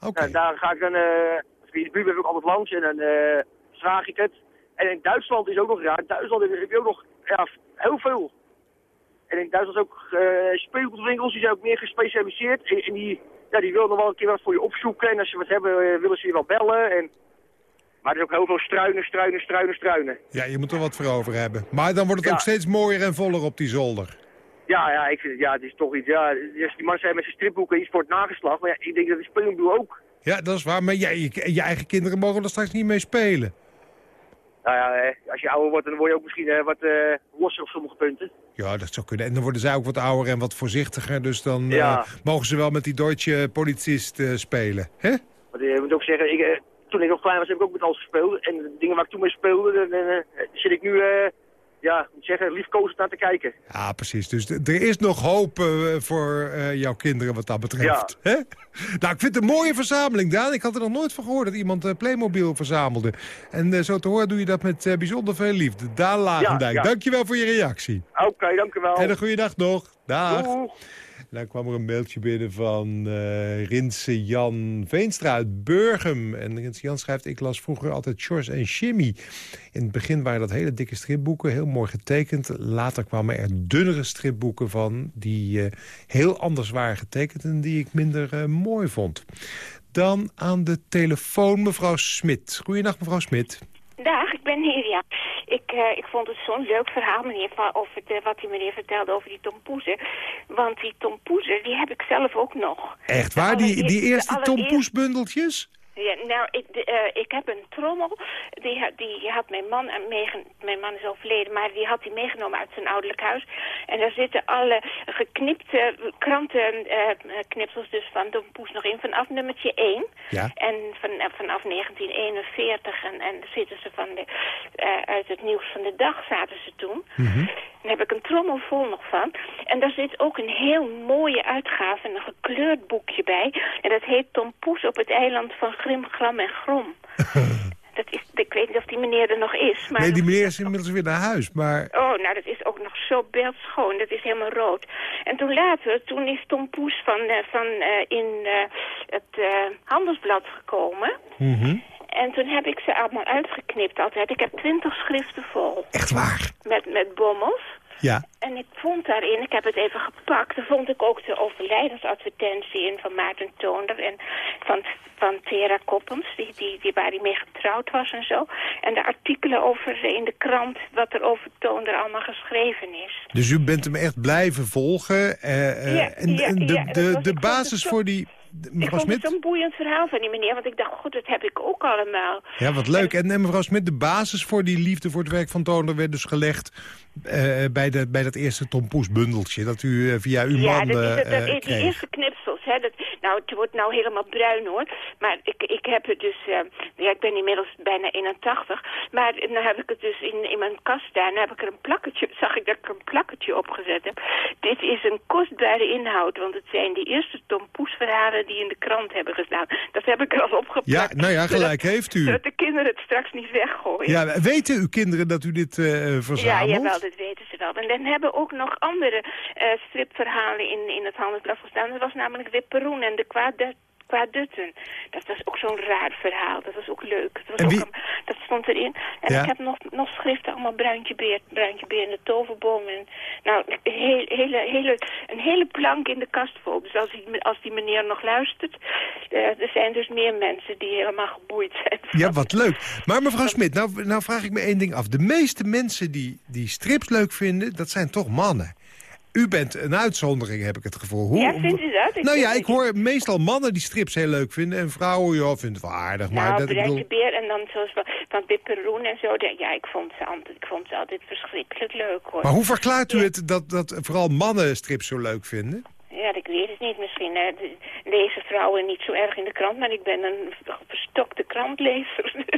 oké. Nou, daar ga ik via de buurt heb ik altijd langs en dan eh vraag ik het. En in Duitsland is ook nog raar. In Duitsland heb je ook nog ja, heel veel. En in Duitsland is ook eh speelgoedwinkels, die zijn ook meer gespecialiseerd. En, en die, ja, die willen nog wel een keer wat voor je opzoeken. En als ze wat hebben, eh, willen ze je wel bellen. En... Maar er is ook heel veel struinen, struinen, struinen, struinen. Ja, je moet er wat voor over hebben. Maar dan wordt het Ja. ook steeds mooier en voller op die zolder. Ja, ja, ik vind het, ja, het is toch iets, ja, die mannen zijn met zijn stripboeken iets voor het nageslag. Maar ja, ik denk dat die Playmobil ook. Ja, dat is waar. Maar jij, je, je eigen kinderen mogen er straks niet mee spelen. Nou ja, eh, als je ouder wordt, dan word je ook misschien eh, wat eh, losser op sommige punten. Ja, dat zou kunnen. En dan worden zij ook wat ouder en wat voorzichtiger. Dus dan Ja. mogen ze wel met die Deutsche politist spelen. hè? Want je moet ook zeggen, ik, toen ik nog klein was heb ik ook met alles gespeeld. En de dingen waar ik toen mee speelde, dan zit ik nu, ja, moet zeggen, liefkozend naar te kijken. Ja, precies. Dus er is nog hoop eh, voor eh, jouw kinderen wat dat betreft. Hè? Nou, ik vind het een mooie verzameling, Daan. Ik had er nog nooit van gehoord dat iemand eh, Playmobil verzamelde. En zo te horen doe je dat met bijzonder veel liefde. Daan Lagendijk, Ja, ja. dankjewel voor je reactie. Oké, dank u wel. En een goede dag nog. Dag. Doeg. Dan kwam er een mailtje binnen van uh, Rinse Jan Veenstra uit Burgum. En Rinse Jan schrijft, ik las vroeger altijd Shores en Shimmy. In het begin waren dat hele dikke stripboeken, heel mooi getekend. Later kwamen er dunnere stripboeken van die uh, heel anders waren getekend... en die ik minder uh, mooi vond. Dan aan de telefoon mevrouw Smit. Goedenacht mevrouw Smit. Dag, ik ben hier. Ik, uh, ik vond het zo'n leuk verhaal, meneer, over de, wat die meneer vertelde over die tompoezen. Want die tompoezen, die heb ik zelf ook nog. Echt waar? Die, die eerste tompoesbundeltjes? Ja, nou, ik, uh, ik heb een trommel. Die, die had mijn man meegenomen. Mijn man is overleden, maar die had hij meegenomen uit zijn ouderlijk huis. En daar zitten alle geknipte krantenknipsels uh, dus van de poes nog in. Vanaf nummertje 1. Ja. En van, vanaf 1941. En, en zitten ze van de, uit het nieuws van de dag zaten ze toen. Mm -hmm. Daar heb ik een trommel vol nog van. En daar zit ook een heel mooie uitgave, een gekleurd boekje bij. En dat heet Tom Poes op het eiland van Grim, Gram en Grom. dat is, ik weet niet of die meneer er nog is. Maar nee, die meneer is inmiddels weer naar huis, maar... Oh, nou, dat is ook nog zo beeldschoon. Dat is helemaal rood. En toen later, toen is Tom Poes van, uh, van uh, in uh, het Handelsblad gekomen. Mm -hmm. En toen heb ik ze allemaal uitgeknipt altijd. Ik heb twintig schriften vol. Echt waar? Met, met bommels. Ja. En ik vond daarin, ik heb het even gepakt, daar vond ik ook de overlijdensadvertentie in van Maarten Toonder en van, van Tera Koppens, die, die, die, waar hij mee getrouwd was en zo. En de artikelen over in de krant, wat er over Toonder allemaal geschreven is. Dus u bent hem echt blijven volgen. Uh, ja, en, ja, en de, ja, de, de basis voor die... Ik vond het zo'n boeiend verhaal van die meneer, want ik dacht, goed, dat heb ik ook allemaal. Ja, wat leuk. En, en mevrouw Smit, de basis voor die liefde voor het werk van Toner werd dus gelegd uh, bij, de, bij dat eerste Tom Poes bundeltje, dat u uh, via uw ja, man dat uh, dat, die eerste hè, dat, nou, het wordt nou helemaal bruin hoor, maar ik, ik heb het dus, ja, ik ben inmiddels bijna 81, maar dan heb ik het dus in, in mijn kast staan, dan heb ik er een plakketje, zag ik dat ik er een plakketje op gezet heb. Dit is een kostbare inhoud, want het zijn die eerste Tom Poes verhalen die in de krant hebben gestaan. Dat heb ik er al opgeplakt. Ja, nou ja, gelijk zodat, heeft u. Zodat de kinderen het straks niet weggooien. Ja, weten uw kinderen dat u dit verzamelt? Ja, jawel, dat weten ze wel. En dan hebben ook nog andere uh, stripverhalen in, in het handelsblad gestaan. Dat was namelijk Wipperoen en de Kwaad Kwadutten. Dat was ook zo'n raar verhaal. Dat was ook leuk. Dat, was ook een, dat stond erin. En Ja. ik heb nog, nog schriften, allemaal Bruintje Beer, Bruintje Beer en de Toverboom. En, nou, heel, hele, hele, een hele plank in de kast vol. Dus als die, als die meneer nog luistert, uh, er zijn dus meer mensen die helemaal geboeid zijn. Ja, wat leuk. Maar mevrouw Smit, nou, nou vraag ik me één ding af. De meeste mensen die, die strips leuk vinden, dat zijn toch mannen. U bent een uitzondering, heb ik het gevoel. Hoe, Ja, vindt u dat? Ik nou ja, ik hoor meestal mannen die strips heel leuk vinden... en vrouwen, ja, vinden het wel aardig. Maar nou, dat, ik bedoel, Beer en dan zoals van, Pipperoen en zo. Ja, ik vond, ze altijd, ik vond ze altijd verschrikkelijk leuk, hoor. maar hoe verklaart u Ja. het dat, dat vooral mannen strips zo leuk vinden? Ja, ik weet het niet. Misschien lezen vrouwen niet zo erg in de krant, maar ik ben een verstokte krantlezer.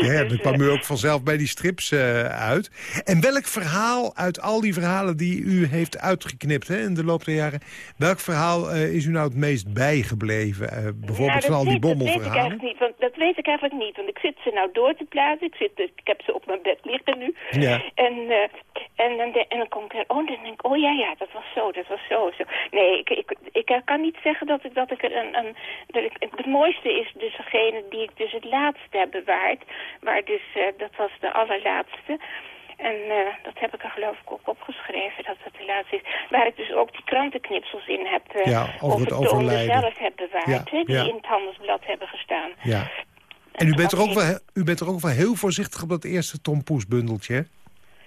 Dus, Ja, dus, dan kwam eh, u ook vanzelf bij die strips eh, uit. En welk verhaal uit al die verhalen die u heeft uitgeknipt hè, in de loop der jaren... welk verhaal eh, is u nou het meest bijgebleven? Bijvoorbeeld nou, van al die weet, dat weet ik bommelverhalen? eigenlijk niet. Want dat weet ik eigenlijk niet. Want ik zit ze nou door te plaatsen. Ik, zit, ik heb ze op mijn bed liggen nu. Ja. En, en, dan de- en dan kom ik er, oh, dan denk ik, oh ja, ja, dat was zo, dat was zo. zo. Nee, ik, ik, ik kan niet zeggen dat ik, dat ik er een, een dat ik, het mooiste is dus degene die ik dus het laatste heb bewaard. Waar dus, eh, dat was de allerlaatste. En eh, dat heb ik er geloof ik ook opgeschreven, dat dat de laatste is. Waar ik dus ook die krantenknipsels in heb, eh Ja, over het Toonder overlijden. zelf heb bewaard. Ja, die ja. in het handelsblad hebben gestaan. Ja. En u bent, er ook wel, u bent er ook wel heel voorzichtig op dat eerste Tom Poes bundeltje, hè?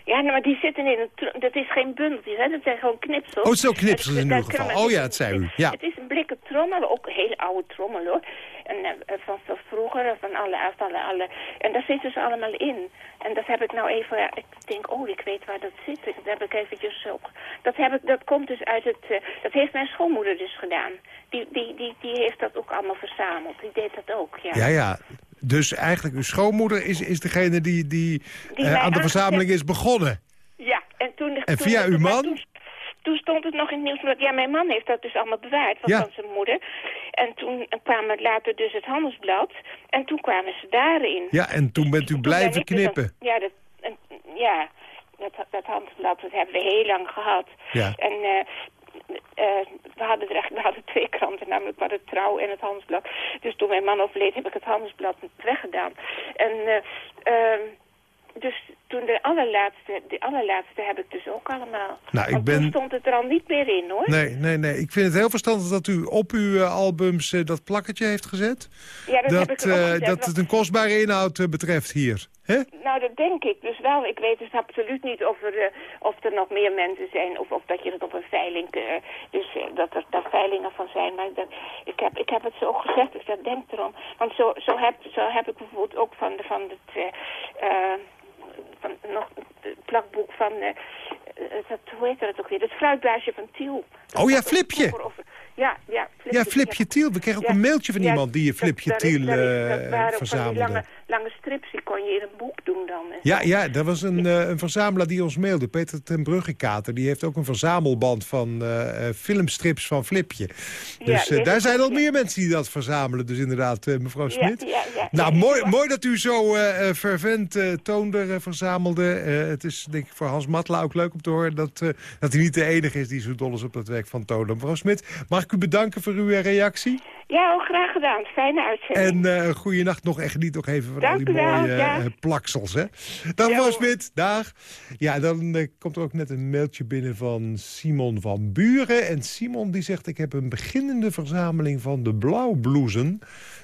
Ja, nou, maar die zitten in een... Dat is geen bundeltjes, hè? Dat zijn gewoon knipsels. Oh, het zijn ook knipsels Het- in uw geval. Oh ja, dat zei u. Ja. Het is een blikken trommel, ook een hele oude trommel, hoor. En eh, van, van vroeger, van alle, van alle, alle... En daar zitten ze allemaal in. En dat heb ik nou even... ja, Ik denk, oh, ik weet waar dat zit. Dat heb ik eventjes op... Dat, heb ik, dat komt dus uit het... eh, dat heeft mijn schoonmoeder dus gedaan. Die, die, die, die heeft dat ook allemaal verzameld. Die deed dat ook, ja. Ja, ja. Dus eigenlijk uw schoonmoeder is, is degene die, die, Die eh, aan de verzameling is begonnen. Ja, en toen... En toen- via uw man? Toen, toen stond het nog in het nieuws. Ja, mijn man heeft dat dus allemaal bewaard van, Ja. van zijn moeder. En toen kwam later dus het handelsblad. En toen kwamen ze daarin. Ja, en toen bent u blijven ben dus knippen. ja, dat, en- ja dat, dat handelsblad dat hebben we heel lang gehad. Ja. En, eh, we, hadden er echt, we hadden twee kranten, namelijk maar het Trouw en het Handelsblad. Dus toen mijn man overleed heb ik het Handelsblad weggedaan. En... Uh, dus toen de allerlaatste, de allerlaatste heb ik dus ook allemaal. Nou, ik ben... toen stond het er al niet meer in, hoor. Nee, nee, nee. Ik vind het heel verstandig dat u op uw uh, albums uh, dat plakketje heeft gezet. Ja, dat, dat heb ik uh, gezet, Dat het een kostbare inhoud betreft hier. Nou, dat denk ik dus wel. Ik weet dus absoluut niet of er, of er nog meer mensen zijn... of, of dat je het op een veiling... dus dat er daar veilingen van zijn. Maar dat, ik, heb, ik heb het zo gezegd, dus dat denk erom. Want zo, zo, heb, zo heb ik bijvoorbeeld ook van, de, van het van, nog het plakboek van, dat, hoe heet dat ook weer, het fruitbaasje van Tiel. Oh ja, Flipje. Ja, ja, Flipje. Ja, Flipje Tiel. We kregen ook een mailtje van iemand die je Flipje Tiel verzamelde. Lange je in een boek doen dan. Ja, ja, dat was een, uh, een verzamelaar die ons mailde. Peter ten Bruggekater. Die heeft ook een verzamelband van uh, filmstrips van Flipje. Dus ja, daar zijn al meer mensen die dat verzamelen. Dus inderdaad, mevrouw Smit. Ja, ja, nou, mooi, mooi dat u zo fervent toonder verzamelde. het is denk ik voor Hans Matla ook leuk om te horen... dat, dat hij niet de enige is die zo dol is op dat werk van toonder. Mevrouw Smit, mag ik u bedanken voor uw reactie? Ja, graag gedaan. Fijne uitzending. En uh, goeienacht nog en geniet nog even van Dank al die mooie ja. uh, plaksels. Hè? Dag mevrouw Smit, dag. Ja, dan uh, komt er ook net een mailtje binnen van Simon van Buren. En Simon die zegt, ik heb een beginnende verzameling van de blauwbloezen.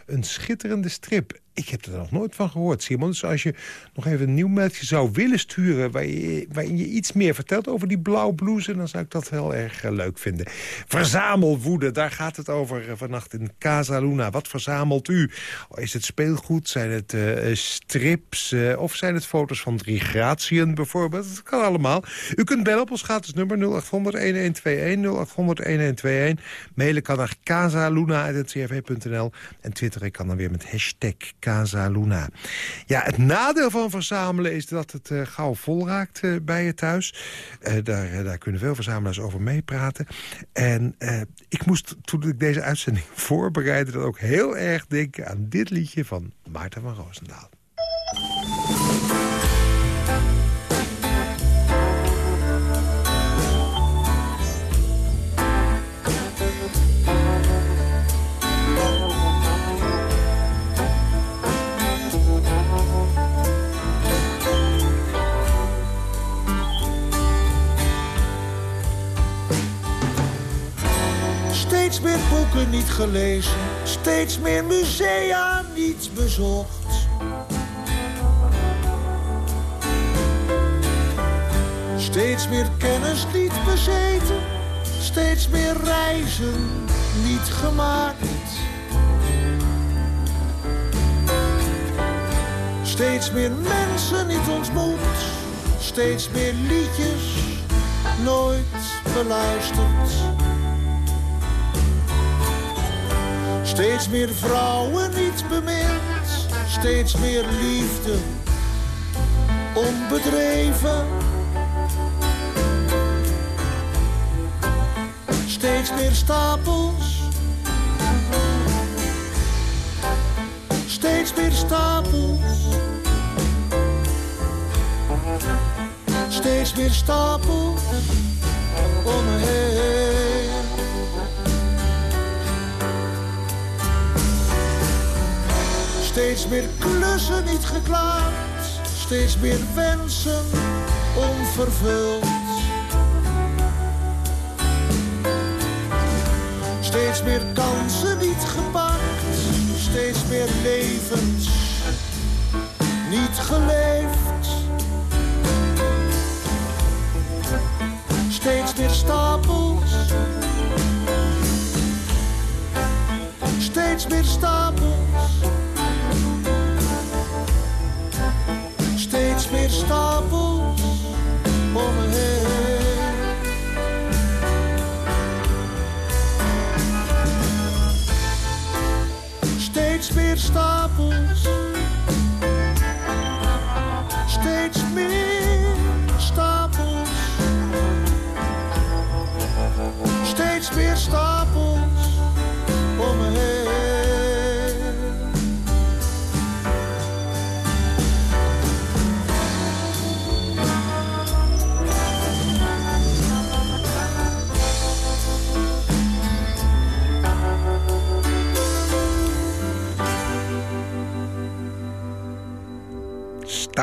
Een schitterende strip ik heb er nog nooit van gehoord, Simon. Dus als je nog even een nieuw mailtje zou willen sturen... waarin je iets meer vertelt over die blauwblouse... dan zou ik dat heel erg uh, leuk vinden. Verzamelwoede, daar gaat het over uh, vannacht in Casa Luna. Wat verzamelt u? Is het speelgoed? Zijn het uh, strips? of zijn het foto's van drie gratien bijvoorbeeld? Dat kan allemaal. U kunt bellen op ons gratis nummer 0800-1121, 0800-1121. Mailen kan naar casaluna.ncrv.nl. En twitteren kan dan weer met hashtag Casa Luna. Ja, het nadeel van verzamelen is dat het uh, gauw vol raakt uh, bij je thuis. Uh, daar, daar kunnen veel verzamelaars over meepraten. En ik moest, toen ik deze uitzending voorbereidde... dan ook heel erg denken aan dit liedje van Maarten van Roosendaal. Steeds meer boeken niet gelezen, steeds meer musea niet bezocht. Steeds meer kennis niet bezeten, steeds meer reizen niet gemaakt. Steeds meer mensen niet ontmoet, steeds meer liedjes nooit beluisterd. Steeds meer vrouwen niet bemind, steeds meer liefde onbedreven. Steeds meer stapels, steeds meer stapels. Steeds meer stapels om heen. Steeds meer klussen niet geklaard, steeds meer wensen onvervuld. Steeds meer kansen niet gepakt, steeds meer levens niet geleefd. Steeds meer stapels, steeds meer stapels. Om me heen. Steeds meer stapels. Steeds meer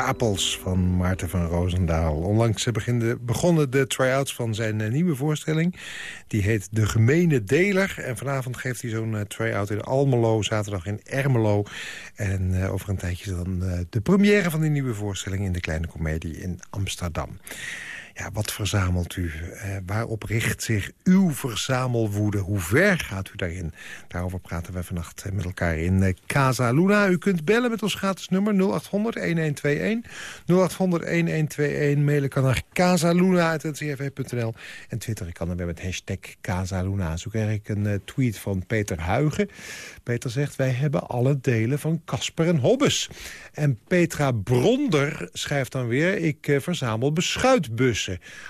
Stapels van Maarten van Roosendaal. Onlangs beginde, begonnen de try-outs van zijn eh, nieuwe voorstelling. Die heet De Gemene Deler. En vanavond geeft hij zo'n uh, try-out in Almelo, zaterdag in Ermelo. En over een tijdje dan de première van die nieuwe voorstelling... in de Kleine Comedie in Amsterdam. Ja, wat verzamelt u? Eh, waarop richt zich uw verzamelwoede? Hoe ver gaat u daarin? Daarover praten we vannacht met elkaar in eh, Casa Luna. U kunt bellen met ons gratis nummer 0800-1121. 0800-1121. Mailen kan naar casaluna.ncrv.nl. En twitteren kan dan weer met hashtag Casaluna. Zo krijg ik een uh, tweet van Peter Huigen. Peter zegt, wij hebben alle delen van Casper en Hobbes. En Petra Bronder schrijft dan weer... ik verzamel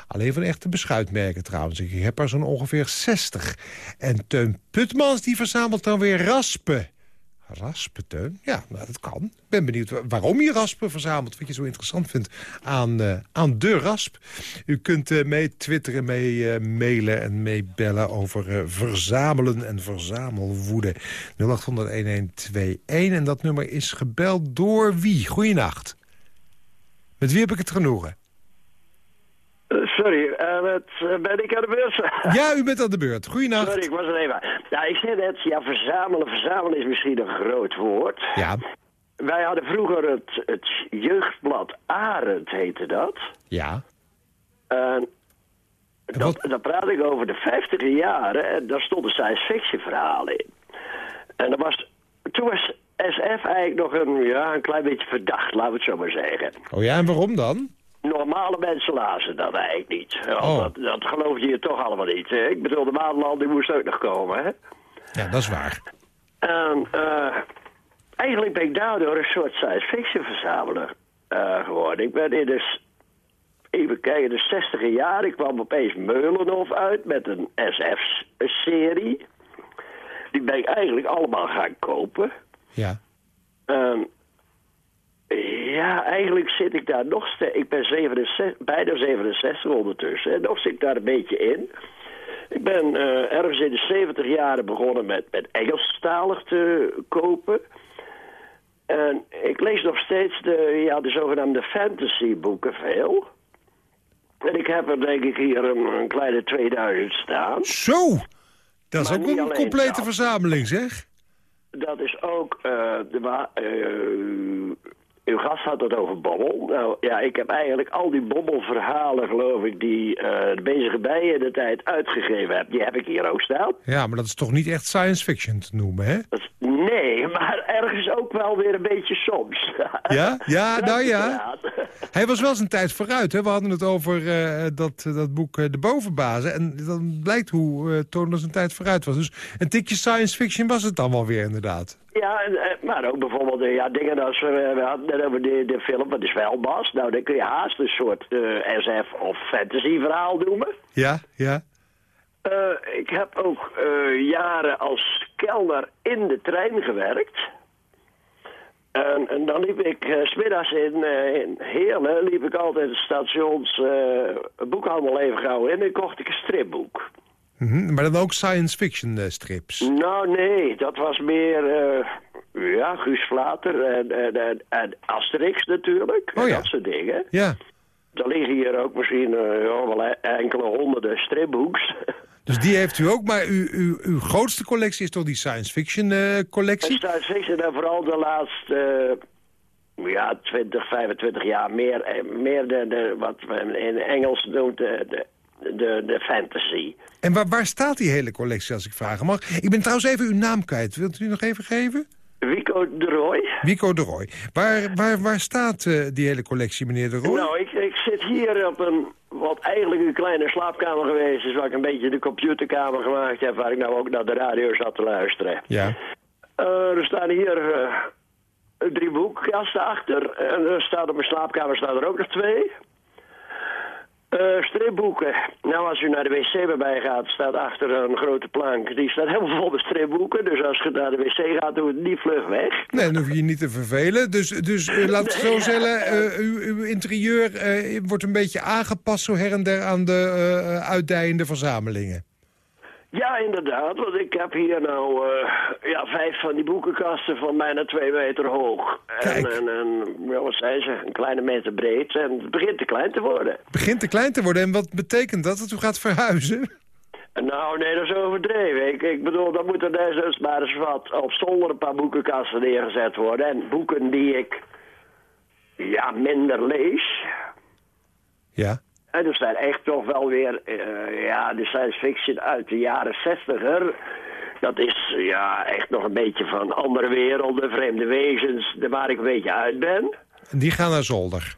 Alleen van echte beschuitmerken trouwens. Ik heb er zo'n ongeveer 60. En Teun Putmans die verzamelt dan weer raspen. Raspenteun? Ja, nou, dat kan. Ik ben benieuwd waarom je raspen verzamelt. Wat je zo interessant vindt aan, uh, aan de rasp. U kunt uh, mee twitteren, mee uh, mailen en meebellen over verzamelen en verzamelwoede. 0800-1121. En dat nummer is gebeld door wie? Goeienacht. Met wie heb ik het genoegen? Sorry, uh, ben ik aan de beurt? ja, u bent aan de beurt. Goeienacht. Sorry, ik was er even. Ja, ik zei net, ja, verzamelen, verzamelen is misschien een groot woord. Ja. Wij hadden vroeger het, het jeugdblad Arend, heette dat. Ja. Uh, dat, daar praat ik over de 50 jaren en daar stond een science fiction verhaal in. En dat was, toen was SF eigenlijk nog een, ja, een klein beetje verdacht, laten we het zo maar zeggen. Oh ja, en waarom dan? Normale mensen lazen dat eigenlijk niet. Oh. Dat, dat geloofde je toch allemaal niet. Hè? Ik bedoel, de Maanland die moest ook nog komen. Hè? Ja, dat is waar. En uh, eigenlijk ben ik daardoor een soort science fiction verzamelaar uh, geworden. Ik ben in de, even kijken, de 60 jaar. Ik kwam opeens Meulenhof uit met een SF-serie. Die ben ik eigenlijk allemaal gaan kopen. Ja. Um, ja, eigenlijk zit ik daar nog steeds... Ik ben 67, bijna 67 ondertussen. En nog zit ik daar een beetje in. Ik ben uh, ergens in de 70 jaren begonnen met, met Engelstalig te kopen. En ik lees nog steeds de, ja, de zogenaamde fantasyboeken veel. En ik heb er denk ik hier een, een kleine 2000 staan. Zo! Dat is maar ook een complete dat. verzameling, zeg. Dat is ook uh, de... Uh, uw gast had het over bobbel. Nou ja, ik heb eigenlijk al die bobbelverhalen, geloof ik, die uh, de bezige bijen de tijd uitgegeven heb, die heb ik hier ook staan. Ja, maar dat is toch niet echt science fiction te noemen, hè? Is, nee, maar ergens ook wel weer een beetje soms. Ja? Ja, nou ja. Hij was wel zijn tijd vooruit, hè? We hadden het over uh, dat, dat boek uh, De Bovenbazen. En dan blijkt hoe uh, Toon zijn tijd vooruit was. Dus een tikje science fiction was het dan wel weer, inderdaad. Ja, maar ook bijvoorbeeld ja, dingen als we, we hadden net over de, de film van de Zwelbas. Nou, dan kun je haast een soort uh, SF of fantasy verhaal noemen. Ja, ja. Uh, ik heb ook uh, jaren als kelner in de trein gewerkt. En, en dan liep ik uh, smiddags in, in Heerlen, liep ik altijd het stations boekhandel even gauw in en kocht ik een stripboek. Mm -hmm, maar dan ook science fiction strips? Nou nee, dat was meer... Ja, Guus Vlater en, en, en, Asterix natuurlijk. Oh, ja. Dat soort dingen. Ja. Er liggen hier ook misschien uh, ja, wel enkele honderden stripboeks. Dus die heeft u ook, maar uw, uw, uw grootste collectie is toch die science fiction uh, collectie? Science fiction en vooral de laatste uh, ja, 20, 25 jaar meer, meer de, de, wat we in Engels noemt de, de, de, de fantasy. En waar, waar staat die hele collectie als ik vragen mag? Ik ben trouwens even uw naam kwijt. Wilt u nog even geven? Wico de Roy. Wico de Roy. Waar, waar, waar staat uh, die hele collectie, meneer de Roy? Nou, ik, ik zit hier op een, wat eigenlijk een kleine slaapkamer geweest is... waar ik een beetje de computerkamer gemaakt heb... waar ik nou ook naar de radio zat te luisteren. Ja. Uh, er staan hier uh, drie boekkasten achter. En er staat op mijn slaapkamer staan er ook nog twee. Uh, stripboeken. Nou, als u naar de wc bij gaat, staat achter een grote plank. Die staat helemaal vol met stripboeken. Dus als je naar de wc gaat, doe het niet vlug weg. Nee, dan hoef je je niet te vervelen. Dus, dus uh, laat het nee, zo zeggen, uh, uw, uw, interieur wordt een beetje aangepast... zo her en der aan de uitdijende verzamelingen. Ja, inderdaad, want ik heb hier nou eh, ja, vijf van die boekenkasten van bijna twee meter hoog. En, en, en ja, wat zijn ze, een kleine meter breed. En het begint te klein te worden. Het begint te klein te worden. En wat betekent dat? Dat u gaat verhuizen? Nou, nee, dat is overdreven. Ik, ik bedoel, dan moet er dus maar eens wat op zolder een paar boekenkasten neergezet worden. En boeken die ik ja, minder lees. Ja. En er zijn echt toch wel weer, eh, ja, de science fiction uit de jaren zestiger. Dat is ja, echt nog een beetje van andere werelden, vreemde wezens, waar ik een beetje uit ben. En die gaan naar zolder?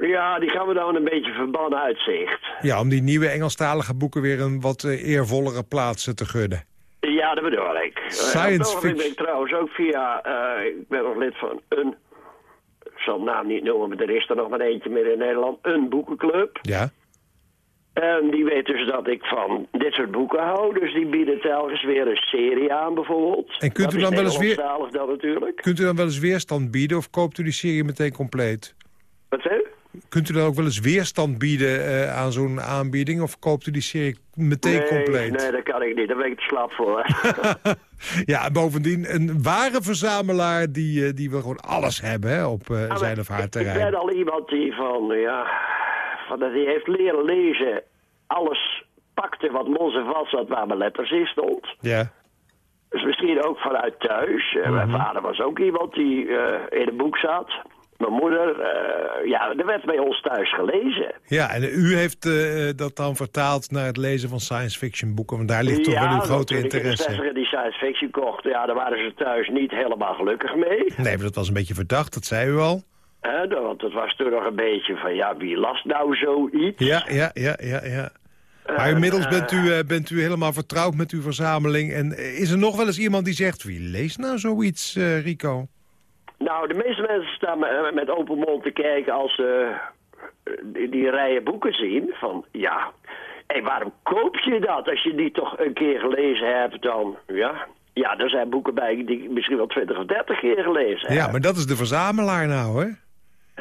Ja, die gaan we dan een beetje verbannen uitzicht. Ja, om die nieuwe Engelstalige boeken weer een wat eh, eervollere plaats te gunnen. Ja, dat bedoel ik. Science fiction. ben ik trouwens ook via, uh, ik ben nog lid van een, ik zal de naam niet noemen, maar er is er nog maar eentje meer in Nederland, een boekenclub. Ja. En die weet dus dat ik van dit soort boeken hou. Dus die bieden telkens weer een serie aan bijvoorbeeld. En kunt dat u dan wel eens weer... dan natuurlijk. Kunt u dan wel eens weerstand bieden of koopt u die serie meteen compleet? Wat zei u? Kunt u dan ook wel eens weerstand bieden uh, aan zo'n aanbieding... of koopt u die serie meteen nee, compleet? Nee, dat kan ik niet. Daar ben ik te slap voor. ja, en bovendien, een ware verzamelaar... die, uh, die wil gewoon alles hebben hè, op uh, ja, zijn of haar terrein. Ik ben al iemand die van, ja... Van dat hij heeft leren lezen... alles pakte wat los en vast zat waar mijn letters in stond. Ja. Dus misschien ook vanuit thuis. Mm -hmm. Mijn vader was ook iemand die in een boek zat mijn moeder, uh, ja, er werd bij ons thuis gelezen. Ja, en u heeft uh, dat dan vertaald naar het lezen van science fiction boeken, want daar ligt toch ja, wel uw grote interesse. Ja, die science fiction kochten, ja, daar waren ze thuis niet helemaal gelukkig mee. Nee, maar dat was een beetje verdacht, dat zei u al. Uh, want het was toen nog een beetje van, ja, wie las nou zoiets? Ja, ja, ja, ja, ja. Maar inmiddels bent u, bent u helemaal vertrouwd met uw verzameling. En is er nog wel eens iemand die zegt, wie leest nou zoiets, Rico? Nou, de meeste mensen staan met open mond te kijken als ze die, die rijen boeken zien. Van, ja, hey, waarom koop je dat als je die toch een keer gelezen hebt dan? Ja, ja er zijn boeken bij die ik misschien wel 20 of 30 keer gelezen heb. Ja, maar dat is de verzamelaar nou, hè?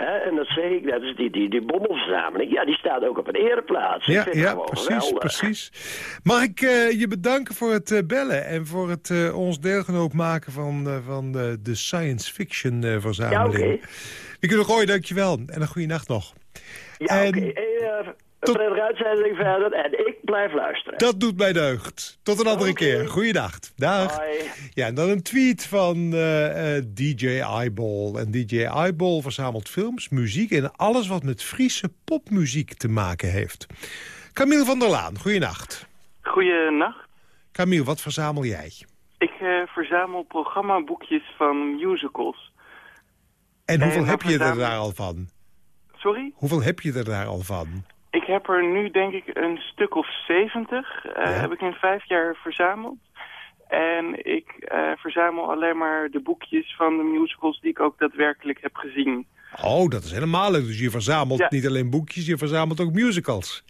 En dat zeg ik, dat is die, die, die bommelverzameling. Ja, die staat ook op een ereplaats. Ja, ja precies, geweldig. precies. Mag ik uh, je bedanken voor het uh, bellen en voor het uh, ons deelgenoot maken van, van de science fiction verzameling. Ja, oké. Okay. Ik wil nog gooien, dankjewel. En een goede nacht nog. Ja, oké. Okay. Tot... Een prettige uitzending verder en ik blijf luisteren. Dat doet mij deugd. Tot een andere okay. keer. Goeiedag. Dag. Bye. Ja, en dan een tweet van uh, uh, DJ Eyeball. En DJ Eyeball verzamelt films, muziek en alles wat met Friese popmuziek te maken heeft. Camille van der Laan, goeienacht. Goeienacht. Camille, wat verzamel jij? Ik uh, verzamel programmaboekjes van musicals. En hoeveel en heb je verzamel... er daar al van? Sorry? Hoeveel heb je er daar al van? Ik heb er nu denk ik een stuk of zeventig. Uh, ja. Heb ik in vijf jaar verzameld. En ik uh, verzamel alleen maar de boekjes van de musicals die ik ook daadwerkelijk heb gezien. Oh, dat is helemaal leuk. Dus je verzamelt ja. niet alleen boekjes, je verzamelt ook musicals.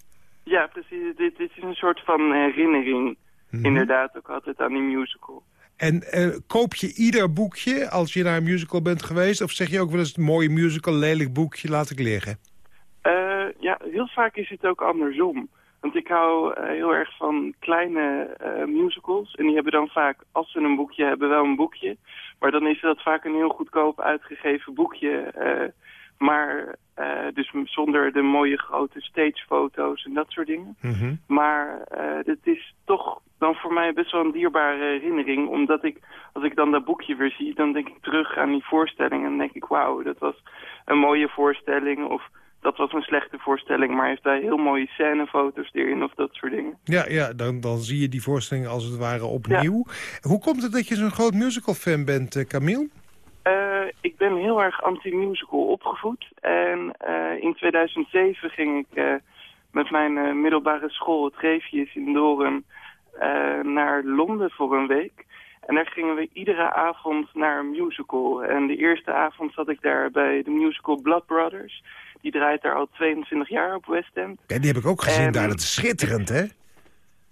Ja, precies. Dit, dit is een soort van herinnering. Mm -hmm. Inderdaad, ook altijd aan die musical. En uh, koop je ieder boekje als je naar een musical bent geweest? Of zeg je ook wel eens een mooie musical, lelijk boekje, laat ik liggen? Uh, ja, heel vaak is het ook andersom. Want ik hou uh, heel erg van kleine uh, musicals. En die hebben dan vaak, als ze een boekje hebben, wel een boekje. Maar dan is dat vaak een heel goedkoop uitgegeven boekje. maar dus zonder de mooie grote stagefoto's en dat soort dingen. Mm -hmm. Maar het is toch dan voor mij best wel een dierbare herinnering. Omdat ik, als ik dan dat boekje weer zie, dan denk ik terug aan die voorstelling. En dan denk ik, wauw, dat was een mooie voorstelling. Of dat was een slechte voorstelling, maar heeft hij heel mooie scènefoto's erin of dat soort dingen. Ja, ja dan, dan zie je die voorstelling als het ware opnieuw. Ja. Hoe komt het dat je zo'n groot musical-fan bent, Camille? Uh, ik ben heel erg anti-musical opgevoed. En uh, in 2007 ging ik uh, met mijn middelbare school, het Reefjes in Doren, naar Londen voor een week. En daar gingen we iedere avond naar een musical. En de eerste avond zat ik daar bij de musical Blood Brothers. Die draait daar al 22 jaar op West End. Ja, die heb ik ook gezien en... daar. Dat is schitterend, hè?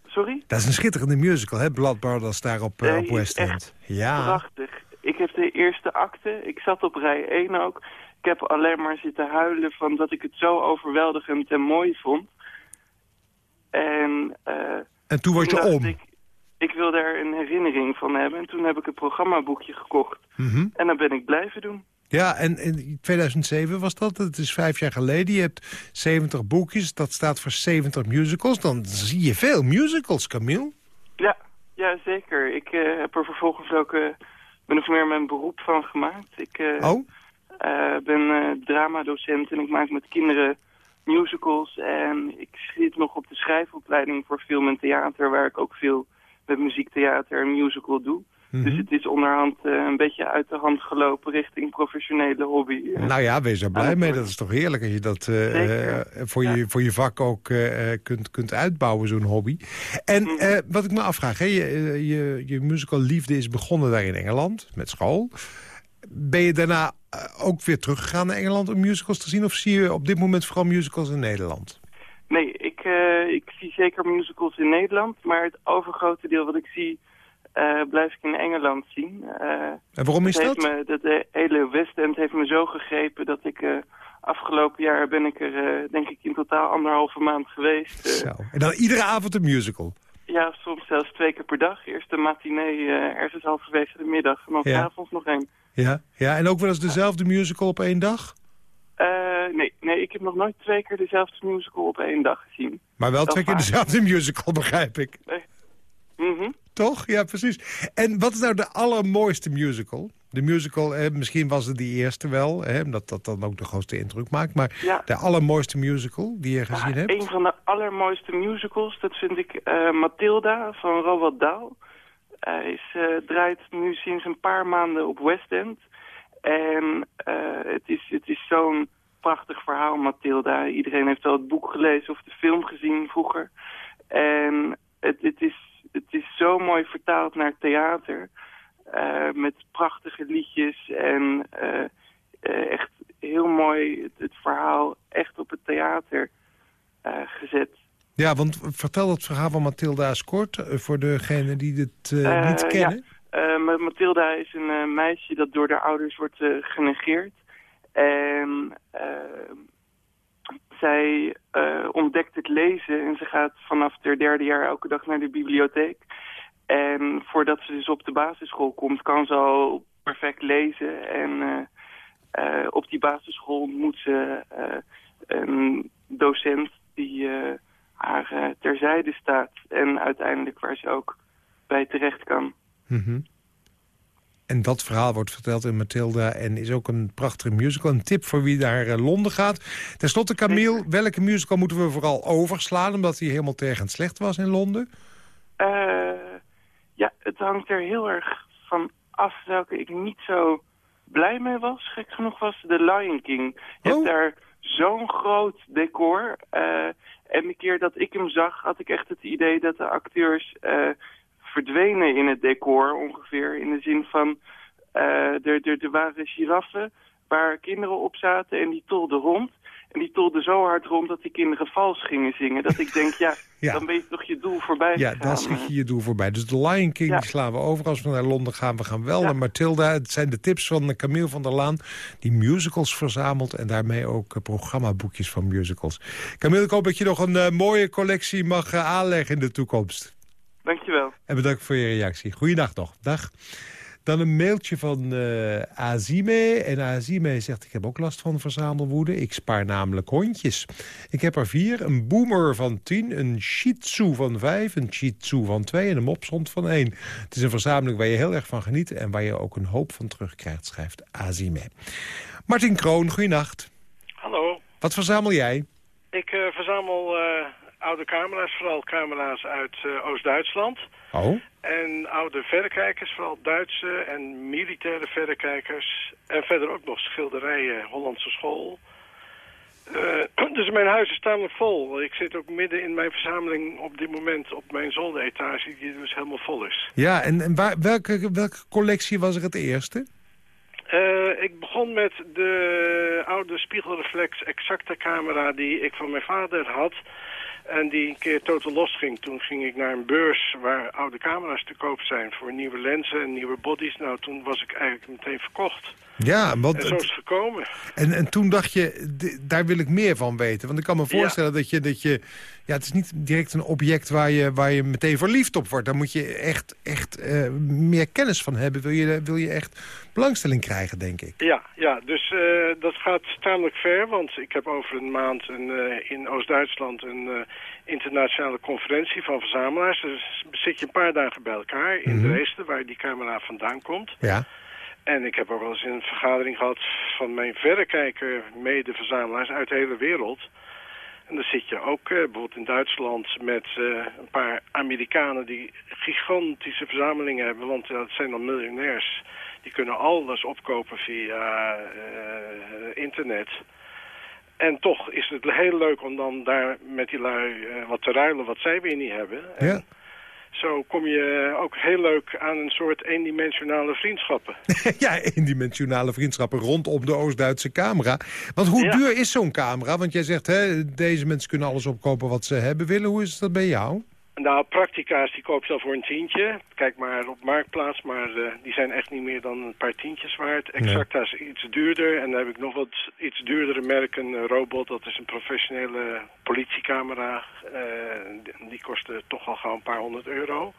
Sorry? Dat is een schitterende musical, hè? Blood Brothers daar op, uh, op West End. Ja. prachtig. Ik heb de eerste acte. Ik zat op rij 1 ook. Ik heb alleen maar zitten huilen van dat ik het zo overweldigend en mooi vond. En, uh, en toen was je om? Ik, ik wil daar een herinnering van hebben. En toen heb ik een programmaboekje gekocht. Mhm. En dan ben ik blijven doen. Ja, en in 2007 was dat. Het is vijf jaar geleden. Je hebt 70 boekjes. Dat staat voor 70 musicals. Dan zie je veel musicals, Camille. Ja, ja zeker. Ik eh, heb er vervolgens ook uh, min of meer mijn beroep van gemaakt. Ik uh, oh? ben dramadocent en ik maak met kinderen musicals. En ik zit nog op de schrijfopleiding voor film en theater... waar ik ook veel met muziektheater en musical doe. Mhm. Dus het is onderhand uh, een beetje uit de hand gelopen richting professionele hobby. Nou ja, wees er blij mee. Dat is toch heerlijk als je dat uh, voor, je, voor je vak ook kunt, kunt uitbouwen, zo'n hobby. En Mhm. wat ik me afvraag, hè, je, je, je musical liefde is begonnen daar in Engeland, met school. Ben je daarna ook weer teruggegaan naar Engeland om musicals te zien? Of zie je op dit moment vooral musicals in Nederland? Nee, ik, ik zie zeker musicals in Nederland. Maar het overgrote deel wat ik zie... Uh, blijf ik in Engeland zien. Uh, en waarom is dat? Me, dat de hele West End heeft me zo gegrepen dat ik uh, afgelopen jaar ben ik er denk ik in totaal anderhalve maand geweest. Zo. En dan iedere avond een musical? Ja, soms zelfs twee keer per dag. Eerst de matinee ergens halverwege de middag en dan ja. s'avonds nog één. Ja. ja, en ook wel eens dezelfde musical op één dag? Nee, nee, ik heb nog nooit twee keer dezelfde musical op één dag gezien. Maar wel dat twee keer dezelfde musical, begrijp ik. Nee. Mm -hmm. Toch? Ja, precies. En wat is nou de allermooiste musical? De musical, eh, misschien was het die eerste wel, hè, omdat dat dan ook de grootste indruk maakt. Maar ja. de allermooiste musical die je gezien ja, hebt? Een van de allermooiste musicals, dat vind ik uh, Matilda van Roald Dahl. Hij is, uh, draait nu sinds een paar maanden op West End. En uh, het is, het is zo'n prachtig verhaal, Matilda. Iedereen heeft wel het boek gelezen of de film gezien vroeger. En het, het is het is zo mooi vertaald naar theater. Uh, met prachtige liedjes en uh, uh, echt heel mooi het, het, verhaal echt op het theater gezet. Ja, want vertel het verhaal van Mathilda kort voor degenen die het niet kennen. Ja. Mathilda is een meisje dat door de ouders wordt genegeerd. En zij ontdekt het lezen en ze gaat vanaf haar derde jaar elke dag naar de bibliotheek. En voordat ze dus op de basisschool komt, kan ze al perfect lezen. En op die basisschool ontmoet ze een docent die haar terzijde staat. En uiteindelijk waar ze ook bij terecht kan. Mm -hmm. En dat verhaal wordt verteld in Mathilda en is ook een prachtige musical. Een tip voor wie naar uh, Londen gaat. Ten slotte, Camille, welke musical moeten we vooral overslaan... omdat die helemaal tergend slecht was in Londen? Uh, ja, het hangt er heel erg van af welke ik niet zo blij mee was. Gek genoeg was The Lion King. Je oh. hebt daar zo'n groot decor. Uh, en de keer dat ik hem zag, had ik echt het idee dat de acteurs verdwenen in het decor ongeveer. In de zin van, uh, er, er, er waren giraffen waar kinderen op zaten en die tolden rond. En die tolden zo hard rond dat die kinderen vals gingen zingen. Dat ik denk, ja, ja. dan ben je toch je doel voorbij Ja, gegaan. dan schiet je je doel voorbij. Dus de Lion King Ja. slaan we over als we naar Londen gaan. We gaan wel Ja. naar Matilda. Het zijn de tips van Camille van der Laan... die musicals verzamelt en daarmee ook eh, programmaboekjes van musicals. Camille, ik hoop dat je nog een eh, mooie collectie mag eh, aanleggen in de toekomst. Dankjewel. En bedankt voor je reactie. Goeiedag nog. Dag. Dan een mailtje van eh, Azime. En Azime zegt, ik heb ook last van verzamelwoede. Ik spaar namelijk hondjes. Ik heb er vier. Een boomer van tien, een shih tzu van vijf, een shih tzu van twee en een mopshond van één. Het is een verzameling waar je heel erg van geniet... en waar je ook een hoop van terugkrijgt, schrijft Azime. Martin Kroon, goeienacht. Hallo. Wat verzamel jij? Ik eh, verzamel eh, oude camera's, vooral camera's uit eh, Oost-Duitsland. Oh? En oude verrekijkers, vooral Duitse en militaire verrekijkers. En verder ook nog schilderijen, Hollandse school. Eh, dus mijn huis is tamelijk vol. Ik zit ook midden in mijn verzameling op dit moment op mijn zolderetage, die dus helemaal vol is. Ja, en, en waar, welke, welke collectie was er het eerste? Eh, ik begon met de oude spiegelreflex exacte camera die ik van mijn vader had. En die keer totaal losging. Toen ging ik naar een beurs waar oude camera's te koop zijn voor nieuwe lenzen en nieuwe bodies. Nou, toen was ik eigenlijk meteen verkocht. Ja, want En zo is het gekomen. En, en toen dacht je, daar wil ik meer van weten. Want ik kan me voorstellen dat je... Dat je ja, het is niet direct een object waar je, waar je meteen verliefd op wordt. Daar moet je echt, echt eh, meer kennis van hebben. Wil je, wil je echt belangstelling krijgen, denk ik. Ja, ja dus eh, dat gaat tamelijk ver, want ik heb over een maand een, eh, in Oost-Duitsland een internationale conferentie van verzamelaars. Dus zit je een paar dagen bij elkaar in Mhm. Dresden, waar die camera vandaan komt. Ja. En ik heb ook wel eens een vergadering gehad van mijn verrekijker mede-verzamelaars uit de hele wereld. En dan zit je ook eh, bijvoorbeeld in Duitsland met eh, een paar Amerikanen die gigantische verzamelingen hebben. Want ja, dat zijn dan miljonairs. Die kunnen alles opkopen via eh, internet. En toch is het heel leuk om dan daar met die lui eh, wat te ruilen wat zij weer niet hebben. Ja. Zo kom je ook heel leuk aan een soort eendimensionale vriendschappen. ja, eendimensionale vriendschappen rondom de Oost-Duitse camera. Want hoe Ja. duur is zo'n camera? Want jij zegt, hè, deze mensen kunnen alles opkopen wat ze hebben willen. Hoe is dat bij jou? Nou, practica's die koop je al voor een tientje. Kijk maar op Marktplaats, maar eh, die zijn echt niet meer dan een paar tientjes waard. Exacta is iets duurder en dan heb ik nog wat iets duurdere merken. Een robot, dat is een professionele politiecamera. Eh, die- kostte toch al gauw een paar honderd euro.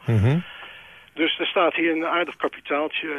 Dus er staat hier een aardig kapitaaltje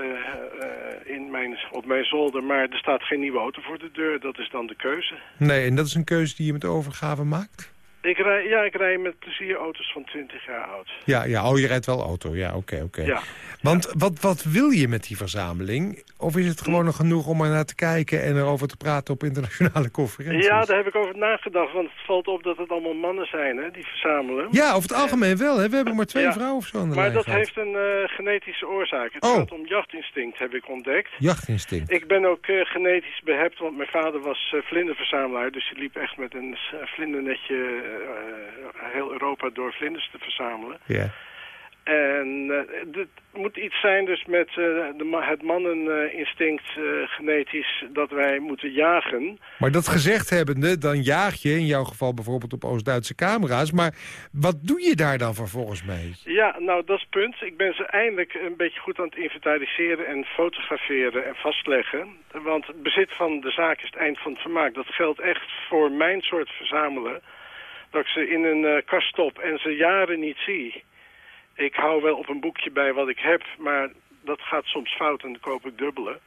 eh, in mijn, op mijn zolder, maar er staat geen nieuwe auto voor de deur. Dat is dan de keuze. Nee, en dat is een keuze die je met overgave maakt? Ik rij, ja, ik rij met plezier auto's van 20 jaar oud. Ja, ja oh, je rijdt wel auto. Ja, oké, oké. Ja. Want wat, wat wil je met die verzameling? Of is het gewoon nog genoeg om er naar te kijken... en erover te praten op internationale conferenties? Ja, daar heb ik over nagedacht, want het valt op dat het allemaal mannen zijn hè, die verzamelen. Ja, over het algemeen wel. Hè? We hebben maar twee Ja. vrouwen of zo aan de Maar dat gehad. heeft een eh, genetische oorzaak. Het Oh. gaat om jachtinstinct, heb ik ontdekt. Jachtinstinct. Ik ben ook eh, genetisch behept, want mijn vader was eh, vlinderverzamelaar. Dus hij liep echt met een vlindernetje heel Europa door vlinders te verzamelen. Ja. En eh, het moet iets zijn dus met eh, de, ma- het manneninstinct eh, genetisch dat wij moeten jagen. Maar dat gezegd hebbende, dan jaag je in jouw geval bijvoorbeeld op Oost-Duitse camera's. Maar wat doe je daar dan vervolgens mee? Ja, nou dat is het punt. Ik ben ze eindelijk een beetje goed aan het inventariseren en fotograferen en vastleggen. Want het bezit van de zaak is het eind van het vermaak. Dat geldt echt voor mijn soort verzamelen. Dat ik ze in een eh, kast stop en ze jaren niet zie. Ik hou wel op een boekje bij wat ik heb, maar dat gaat soms fout en dan koop ik dubbele.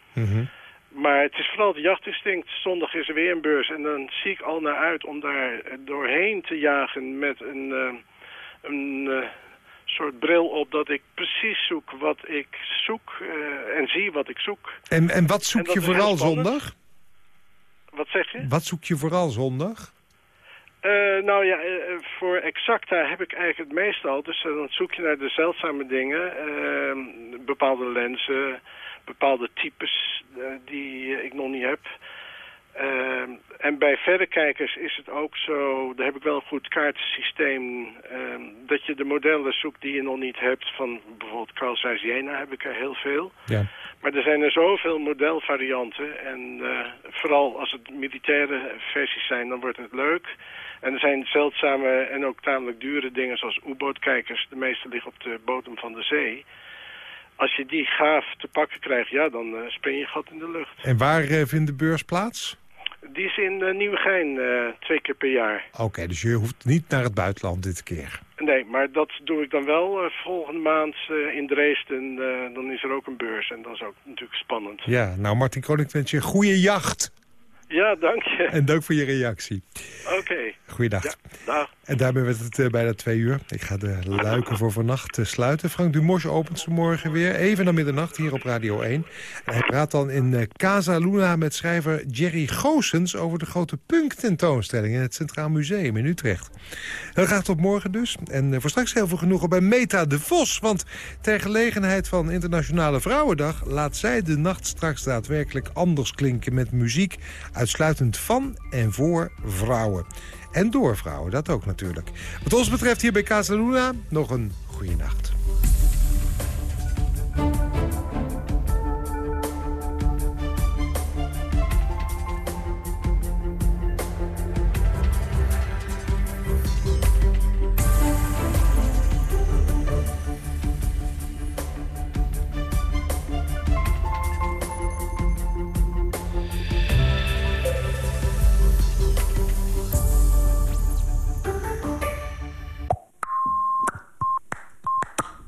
Maar het is vooral het jachtinstinct. Zondag is er weer een beurs en dan zie ik al naar uit om daar doorheen te jagen met een, eh, een eh, soort bril op dat ik precies zoek wat ik zoek en zie wat ik zoek. En, en wat zoek En je vooral zondag? Wat zeg je? Wat zoek je vooral zondag? Eh, nou ja, eh, voor Exacta heb ik eigenlijk het meestal. Dus eh, dan zoek je naar de zeldzame dingen. eh, bepaalde lenzen, bepaalde types die ik nog niet heb. Eh, en bij verrekijkers is het ook zo, daar heb ik wel een goed kaartensysteem, eh, dat je de modellen zoekt die je nog niet hebt. Van bijvoorbeeld Carl Zeiss Jena heb ik er heel veel. Ja. Maar er zijn er zoveel modelvarianten. En eh, vooral als het militaire versies zijn, dan wordt het leuk. En er zijn zeldzame en ook tamelijk dure dingen zoals U-bootkijkers. De meeste liggen op de bodem van de zee. Als je die gaaf te pakken krijgt, ja, dan eh spring je gat in de lucht. En waar eh, vindt de beurs plaats? Die is in uh, Nieuwegein eh, twee keer per jaar. Oké, dus je hoeft niet naar het buitenland dit keer. Nee, maar dat doe ik dan wel eh, volgende maand in Dresden. dan is er ook een beurs en dat is ook natuurlijk spannend. Ja, nou Martin Koning, ik wens je goede jacht. Ja, dank je. En dank voor je reactie. Oké. Goeiedag. Ja, dag. En daarmee werd het eh, bijna twee uur. Ik ga de luiken voor vannacht eh, sluiten. Frank Dumos opent ze morgen weer, even na middernacht, hier op Radio 1. En hij praat dan in eh, Casa Luna met schrijver Jerry Goossens... over de grote punk-tentoonstelling in het Centraal Museum in Utrecht. Heel graag tot morgen dus. En voor straks heel veel genoegen bij Meta de Vos. Want ter gelegenheid van Internationale Vrouwendag... laat zij de nacht straks daadwerkelijk anders klinken met muziek... uitsluitend van en voor vrouwen. En door vrouwen, dat ook natuurlijk. Wat ons betreft hier bij Casa Luna, nog een goede nacht.